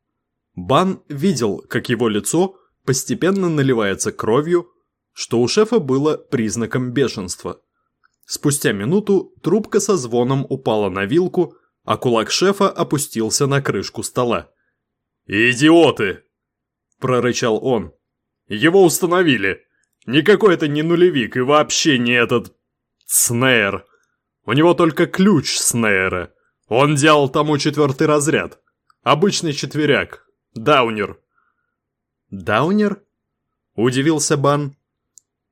Бан видел, как его лицо постепенно наливается кровью, что у шефа было признаком бешенства. Спустя минуту трубка со звоном упала на вилку, а кулак шефа опустился на крышку стола. «Идиоты!» – прорычал он. «Его установили. Никакой это не нулевик и вообще не этот... Снейр. У него только ключ Снейра. Он делал тому четвертый разряд. Обычный четверяк. Даунер». «Даунер?» – удивился Бан.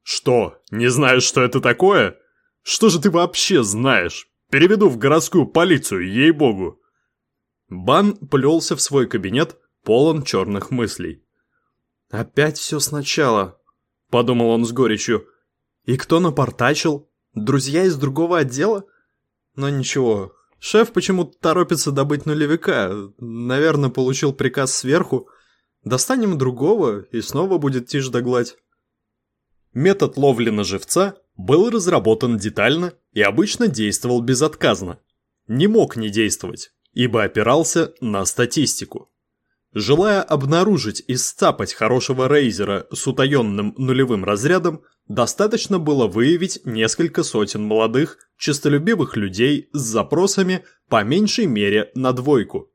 «Что, не знаешь, что это такое? Что же ты вообще знаешь? Переведу в городскую полицию, ей-богу!» Бан плелся в свой кабинет, полон черных мыслей. «Опять все сначала», — подумал он с горечью. «И кто напортачил? Друзья из другого отдела? Но ничего, шеф почему-то торопится добыть нулевика. Наверное, получил приказ сверху. Достанем другого, и снова будет тишь да гладь». Метод ловли на живца был разработан детально и обычно действовал безотказно. Не мог не действовать, ибо опирался на статистику. Желая обнаружить и сцапать хорошего рейзера с утаенным нулевым разрядом, достаточно было выявить несколько сотен молодых, честолюбивых людей с запросами по меньшей мере на двойку.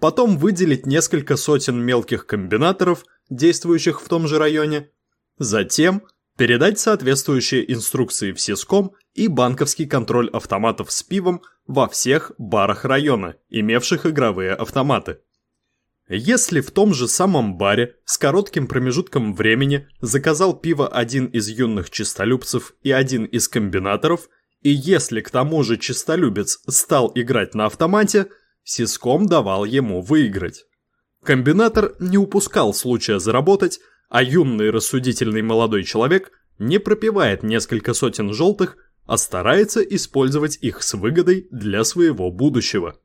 Потом выделить несколько сотен мелких комбинаторов, действующих в том же районе. Затем – передать соответствующие инструкции в СИСКОМ и банковский контроль автоматов с пивом во всех барах района, имевших игровые автоматы. Если в том же самом баре с коротким промежутком времени заказал пиво один из юных чистолюбцев и один из комбинаторов, и если к тому же чистолюбец стал играть на автомате, Сиском давал ему выиграть. Комбинатор не упускал случая заработать, а юный рассудительный молодой человек не пропивает несколько сотен желтых, а старается использовать их с выгодой для своего будущего.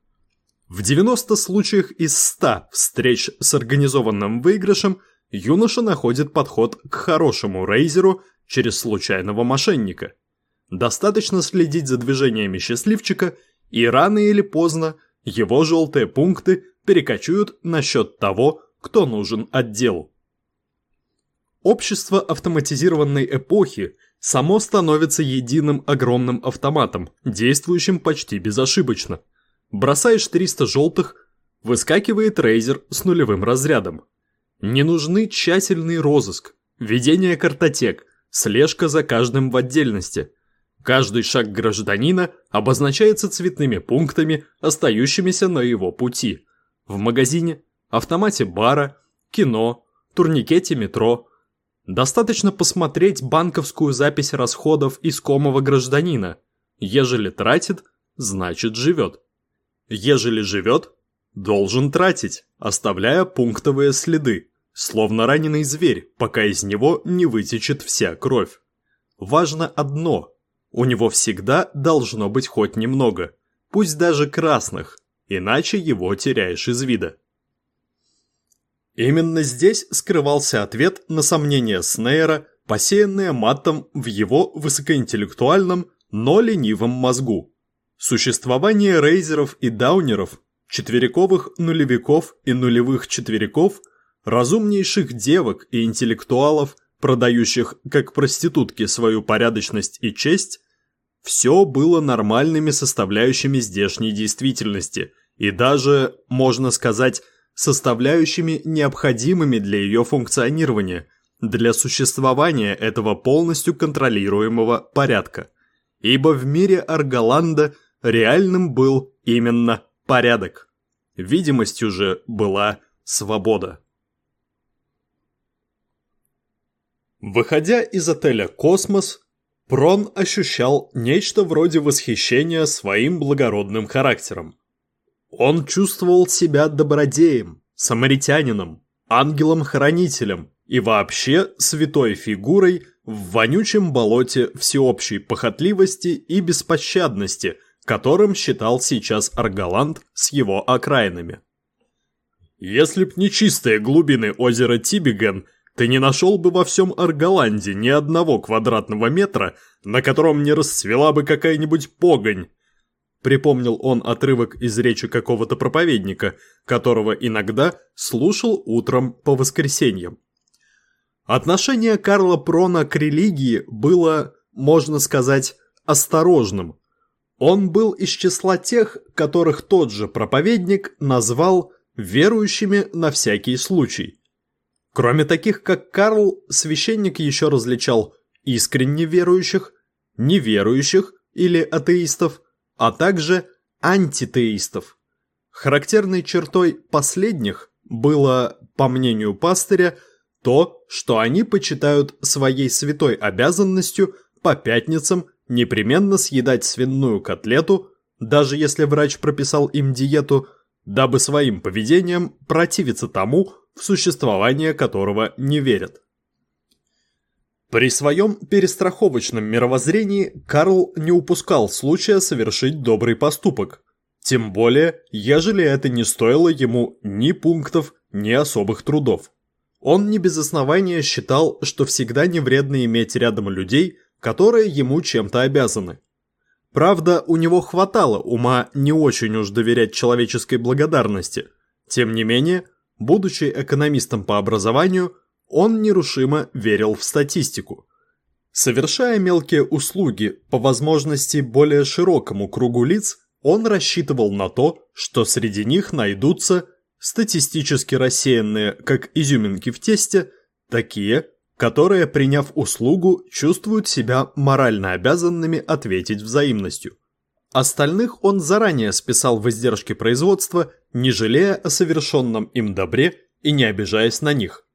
В 90 случаях из 100 встреч с организованным выигрышем юноша находит подход к хорошему рейзеру через случайного мошенника. Достаточно следить за движениями счастливчика, и рано или поздно его желтые пункты перекочуют на счет того, кто нужен отделу. Общество автоматизированной эпохи само становится единым огромным автоматом, действующим почти безошибочно. Бросаешь 300 желтых, выскакивает рейзер с нулевым разрядом. Не нужны тщательный розыск, ведение картотек, слежка за каждым в отдельности. Каждый шаг гражданина обозначается цветными пунктами, остающимися на его пути. В магазине, автомате бара, кино, турникете метро – Достаточно посмотреть банковскую запись расходов искомого гражданина. Ежели тратит, значит живет. Ежели живет, должен тратить, оставляя пунктовые следы, словно раненый зверь, пока из него не вытечет вся кровь. Важно одно – у него всегда должно быть хоть немного, пусть даже красных, иначе его теряешь из вида. Именно здесь скрывался ответ на сомнения Снейра, посеянные матом в его высокоинтеллектуальном, но ленивом мозгу. Существование рейзеров и даунеров, четвериковых нулевиков и нулевых четвериков, разумнейших девок и интеллектуалов, продающих как проститутки свою порядочность и честь, все было нормальными составляющими здешней действительности и даже, можно сказать, составляющими необходимыми для ее функционирования, для существования этого полностью контролируемого порядка. Ибо в мире Арголанда реальным был именно порядок. Видимостью же была свобода. Выходя из отеля «Космос», Прон ощущал нечто вроде восхищения своим благородным характером. Он чувствовал себя добродеем, самаритянином, ангелом-хранителем, и вообще святой фигурой в вонючем болоте всеобщей похотливости и беспощадности, которым считал сейчас Аргаланд с его окраинами. Если б не чистые глубины озера Тибиген, ты не нашел бы во всем Арголанде ни одного квадратного метра, на котором не расцвела бы какая-нибудь погонь. Припомнил он отрывок из речи какого-то проповедника, которого иногда слушал утром по воскресеньям. Отношение Карла Прона к религии было, можно сказать, осторожным. Он был из числа тех, которых тот же проповедник назвал верующими на всякий случай. Кроме таких, как Карл, священник еще различал искренне верующих, неверующих или атеистов, а также антитеистов. Характерной чертой последних было, по мнению пастыря, то, что они почитают своей святой обязанностью по пятницам непременно съедать свиную котлету, даже если врач прописал им диету, дабы своим поведением противиться тому, в существование которого не верят. При своем перестраховочном мировоззрении Карл не упускал случая совершить добрый поступок, тем более, ежели это не стоило ему ни пунктов, ни особых трудов. Он не без основания считал, что всегда не вредно иметь рядом людей, которые ему чем-то обязаны. Правда, у него хватало ума не очень уж доверять человеческой благодарности. Тем не менее, будучи экономистом по образованию, он нерушимо верил в статистику. Совершая мелкие услуги по возможности более широкому кругу лиц, он рассчитывал на то, что среди них найдутся статистически рассеянные, как изюминки в тесте, такие, которые, приняв услугу, чувствуют себя морально обязанными ответить взаимностью. Остальных он заранее списал в издержки производства, не жалея о совершенном им добре и не обижаясь на них.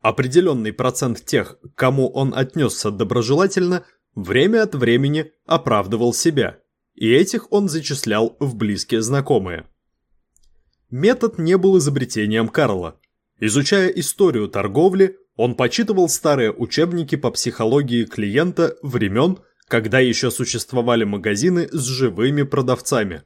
Определенный процент тех, кому он отнесся доброжелательно, время от времени оправдывал себя, и этих он зачислял в близкие знакомые. Метод не был изобретением Карла. Изучая историю торговли, он почитывал старые учебники по психологии клиента времен, когда еще существовали магазины с живыми продавцами.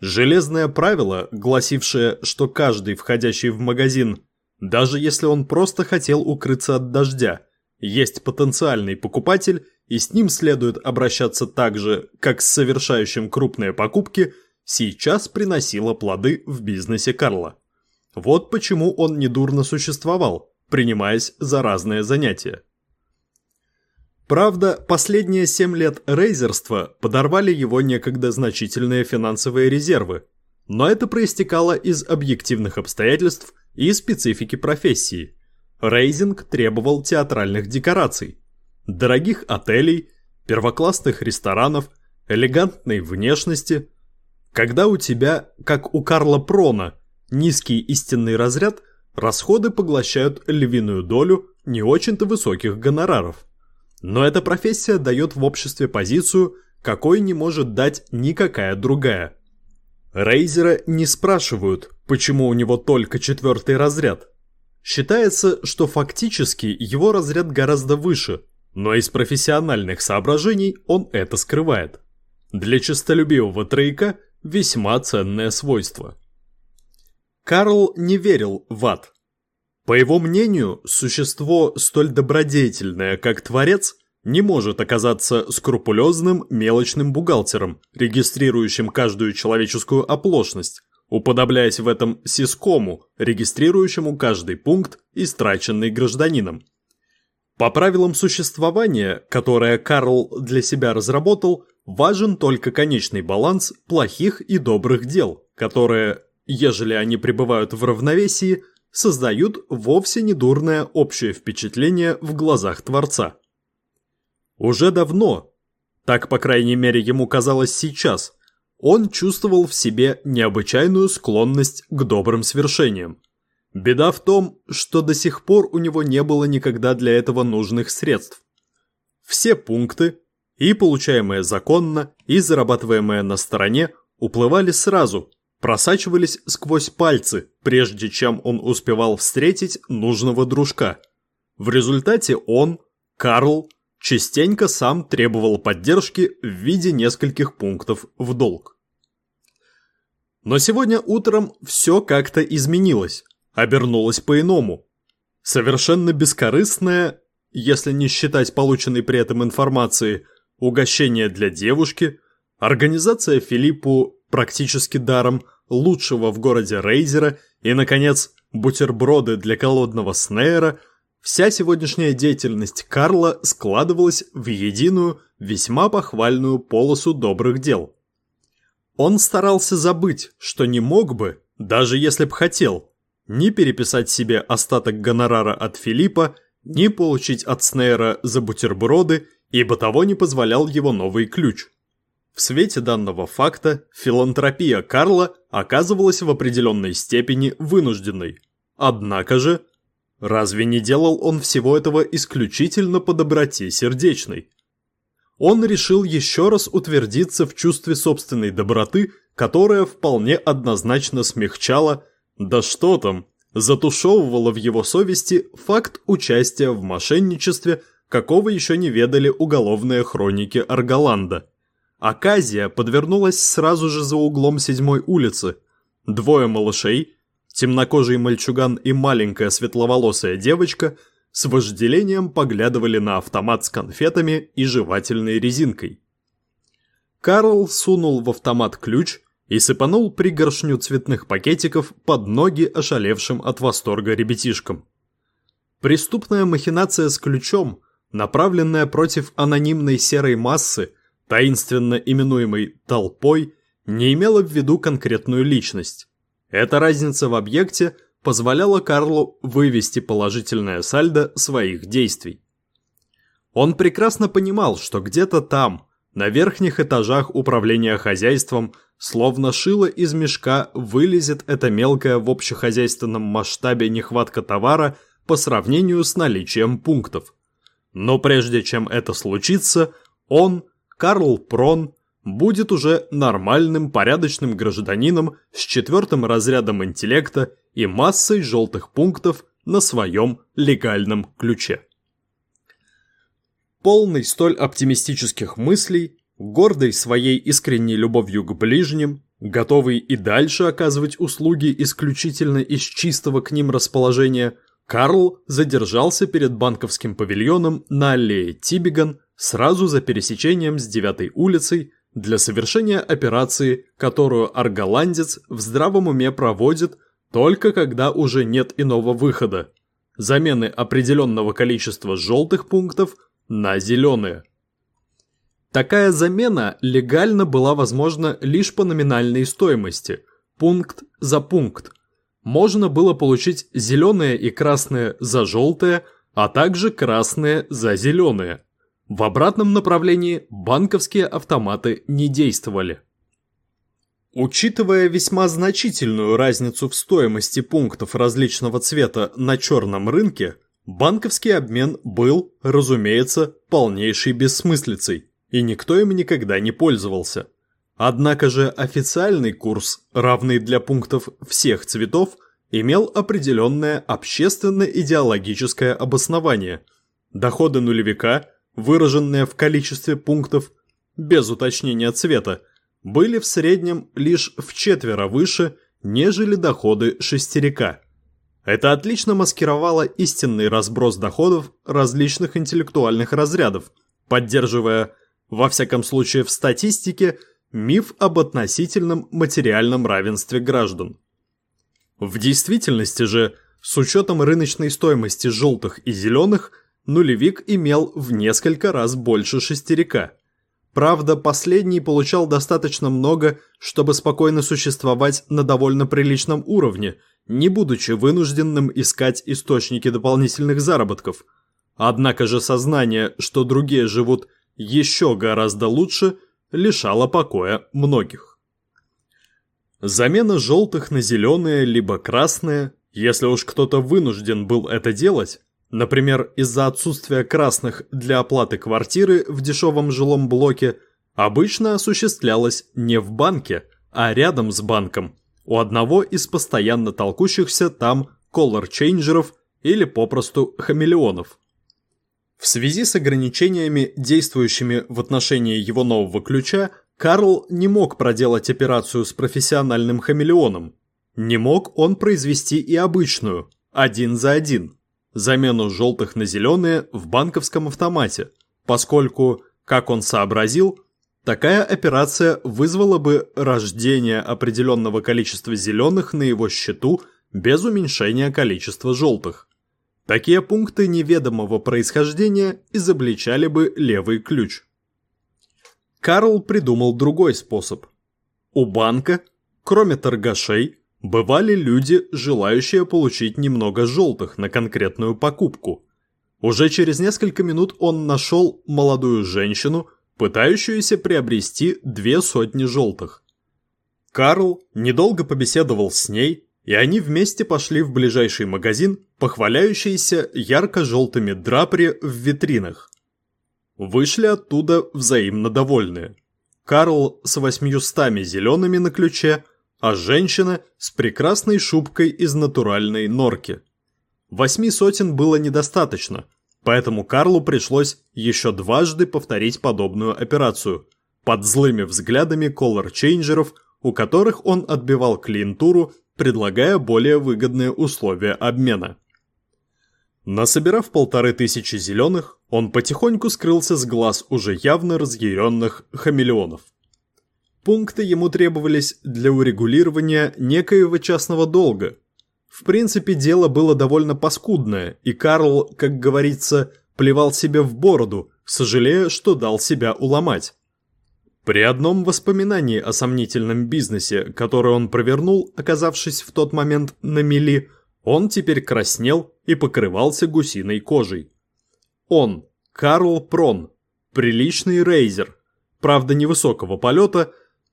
Железное правило, гласившее, что каждый входящий в магазин, даже если он просто хотел укрыться от дождя, есть потенциальный покупатель и с ним следует обращаться так же, как с совершающим крупные покупки – сейчас приносила плоды в бизнесе Карла. Вот почему он недурно существовал, принимаясь за разные занятия. Правда, последние семь лет рейзерства подорвали его некогда значительные финансовые резервы, но это проистекало из объективных обстоятельств и специфики профессии. Рейзинг требовал театральных декораций, дорогих отелей, первоклассных ресторанов, элегантной внешности – когда у тебя, как у Карла Прона, низкий истинный разряд, расходы поглощают львиную долю не очень-то высоких гонораров. Но эта профессия дает в обществе позицию, какой не может дать никакая другая. Рейзера не спрашивают, почему у него только четвертый разряд. Считается, что фактически его разряд гораздо выше, но из профессиональных соображений он это скрывает. Для честолюбивого трейка – весьма ценное свойство. Карл не верил в ад. По его мнению, существо столь добродетельное, как Творец, не может оказаться скрупулезным мелочным бухгалтером, регистрирующим каждую человеческую оплошность, уподобляясь в этом сискому, регистрирующему каждый пункт, истраченный гражданином. По правилам существования, которое Карл для себя разработал, важен только конечный баланс плохих и добрых дел, которые, ежели они пребывают в равновесии, создают вовсе не дурное общее впечатление в глазах Творца. Уже давно, так по крайней мере ему казалось сейчас, он чувствовал в себе необычайную склонность к добрым свершениям. Беда в том, что до сих пор у него не было никогда для этого нужных средств. Все пункты, и получаемое законно, и зарабатываемое на стороне уплывали сразу, просачивались сквозь пальцы, прежде чем он успевал встретить нужного дружка. В результате он, Карл, частенько сам требовал поддержки в виде нескольких пунктов в долг. Но сегодня утром все как-то изменилось, обернулось по-иному. Совершенно бескорыстное, если не считать полученной при этом информации, угощение для девушки, организация Филиппу практически даром лучшего в городе Рейзера и, наконец, бутерброды для голодного Снейра, вся сегодняшняя деятельность Карла складывалась в единую, весьма похвальную полосу добрых дел. Он старался забыть, что не мог бы, даже если б хотел, ни переписать себе остаток гонорара от Филиппа, ни получить от Снейра за бутерброды, ибо того не позволял его новый ключ – в свете данного факта филантропия Карла оказывалась в определенной степени вынужденной. Однако же, разве не делал он всего этого исключительно по доброте сердечной? Он решил еще раз утвердиться в чувстве собственной доброты, которая вполне однозначно смягчала, да что там, затушевывала в его совести факт участия в мошенничестве, какого еще не ведали уголовные хроники Арголанда. Аказия подвернулась сразу же за углом седьмой улицы. Двое малышей, темнокожий мальчуган и маленькая светловолосая девочка, с вожделением поглядывали на автомат с конфетами и жевательной резинкой. Карл сунул в автомат ключ и сыпанул пригоршню цветных пакетиков под ноги ошалевшим от восторга ребятишкам. Преступная махинация с ключом, направленная против анонимной серой массы, таинственно именуемой «толпой», не имела в виду конкретную личность. Эта разница в объекте позволяла Карлу вывести положительное сальдо своих действий. Он прекрасно понимал, что где-то там, на верхних этажах управления хозяйством, словно шило из мешка вылезет эта мелкая в общехозяйственном масштабе нехватка товара по сравнению с наличием пунктов. Но прежде чем это случится, он, Карл Прон будет уже нормальным порядочным гражданином с четвертым разрядом интеллекта и массой желтых пунктов на своем легальном ключе. Полный столь оптимистических мыслей, гордый своей искренней любовью к ближним, готовый и дальше оказывать услуги исключительно из чистого к ним расположения, Карл задержался перед банковским павильоном на аллее Тибиган сразу за пересечением с 9 улицей для совершения операции, которую арголандец в здравом уме проводит только когда уже нет иного выхода – замены определенного количества желтых пунктов на зеленые. Такая замена легально была возможна лишь по номинальной стоимости, пункт за пункт. Можно было получить зеленые и красные за желтые, а также красные за зеленые – в обратном направлении банковские автоматы не действовали. Учитывая весьма значительную разницу в стоимости пунктов различного цвета на черном рынке, банковский обмен был, разумеется, полнейшей бессмыслицей, и никто им никогда не пользовался. Однако же официальный курс, равный для пунктов всех цветов, имел определенное общественно-идеологическое обоснование. Доходы нулевика – выраженные в количестве пунктов, без уточнения цвета, были в среднем лишь в четверо выше, нежели доходы шестерика. Это отлично маскировало истинный разброс доходов различных интеллектуальных разрядов, поддерживая, во всяком случае в статистике, миф об относительном материальном равенстве граждан. В действительности же, с учетом рыночной стоимости желтых и зеленых, нулевик имел в несколько раз больше шестерика. Правда, последний получал достаточно много, чтобы спокойно существовать на довольно приличном уровне, не будучи вынужденным искать источники дополнительных заработков. Однако же сознание, что другие живут еще гораздо лучше, лишало покоя многих. Замена желтых на зеленые либо красные, если уж кто-то вынужден был это делать, Например, из-за отсутствия красных для оплаты квартиры в дешевом жилом блоке обычно осуществлялось не в банке, а рядом с банком, у одного из постоянно толкущихся там колор-чейнджеров или попросту хамелеонов. В связи с ограничениями, действующими в отношении его нового ключа, Карл не мог проделать операцию с профессиональным хамелеоном. Не мог он произвести и обычную, один за один, замену желтых на зеленые в банковском автомате, поскольку, как он сообразил, такая операция вызвала бы рождение определенного количества зеленых на его счету без уменьшения количества желтых. Такие пункты неведомого происхождения изобличали бы левый ключ. Карл придумал другой способ. У банка, кроме торгашей, бывали люди, желающие получить немного желтых на конкретную покупку. Уже через несколько минут он нашел молодую женщину, пытающуюся приобрести две сотни желтых. Карл недолго побеседовал с ней, и они вместе пошли в ближайший магазин, похваляющийся ярко-желтыми драпри в витринах. Вышли оттуда взаимно довольные. Карл с восьмиюстами зелеными на ключе, а женщина с прекрасной шубкой из натуральной норки. Восьми сотен было недостаточно, поэтому Карлу пришлось еще дважды повторить подобную операцию, под злыми взглядами колор-чейнджеров, у которых он отбивал клиентуру предлагая более выгодные условия обмена. Насобирав полторы тысячи зеленых, он потихоньку скрылся с глаз уже явно разъяренных хамелеонов. Пункты ему требовались для урегулирования некоего частного долга. В принципе, дело было довольно паскудное, и Карл, как говорится, плевал себе в бороду, сожалея, что дал себя уломать. При одном воспоминании о сомнительном бизнесе, который он провернул, оказавшись в тот момент на мели, он теперь краснел и покрывался гусиной кожей. Он, Карл Прон, приличный рейзер, правда невысокого полета,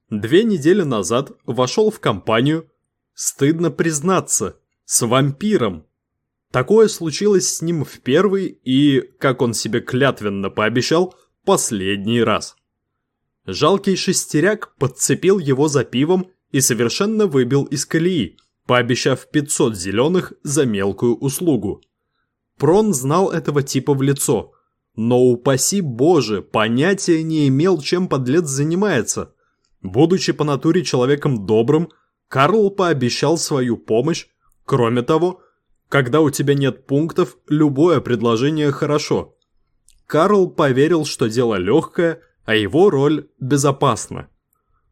две недели назад вошел в компанию, стыдно признаться, с вампиром. Такое случилось с ним в первый и, как он себе клятвенно пообещал, последний раз. Жалкий шестеряк подцепил его за пивом и совершенно выбил из колеи, пообещав 500 зеленых за мелкую услугу. Прон знал этого типа в лицо, но упаси боже, понятия не имел, чем подлец занимается. Будучи по натуре человеком добрым, Карл пообещал свою помощь, кроме того, когда у тебя нет пунктов, любое предложение хорошо. Карл поверил, что дело легкое, а его роль безопасна.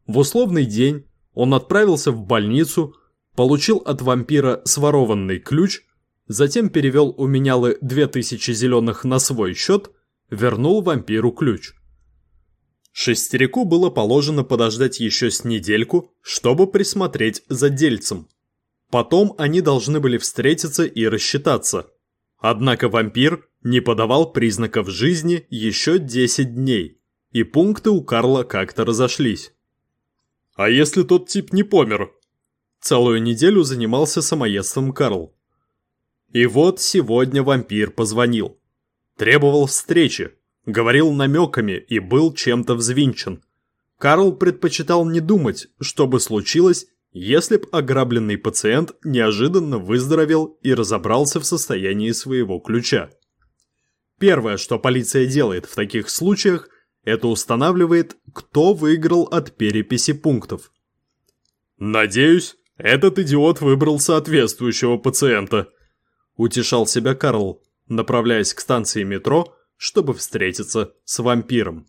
В условный день он отправился в больницу, получил от вампира сворованный ключ, затем перевел у менялы 2000 зеленых на свой счет, вернул вампиру ключ. Шестерику было положено подождать еще с недельку, чтобы присмотреть за дельцем. Потом они должны были встретиться и рассчитаться. Однако вампир не подавал признаков жизни еще 10 дней и пункты у Карла как-то разошлись. «А если тот тип не помер?» Целую неделю занимался самоедством Карл. И вот сегодня вампир позвонил. Требовал встречи, говорил намеками и был чем-то взвинчен. Карл предпочитал не думать, что бы случилось, если б ограбленный пациент неожиданно выздоровел и разобрался в состоянии своего ключа. Первое, что полиция делает в таких случаях, это устанавливает, кто выиграл от переписи пунктов. «Надеюсь, этот идиот выбрал соответствующего пациента», – утешал себя Карл, направляясь к станции метро, чтобы встретиться с вампиром.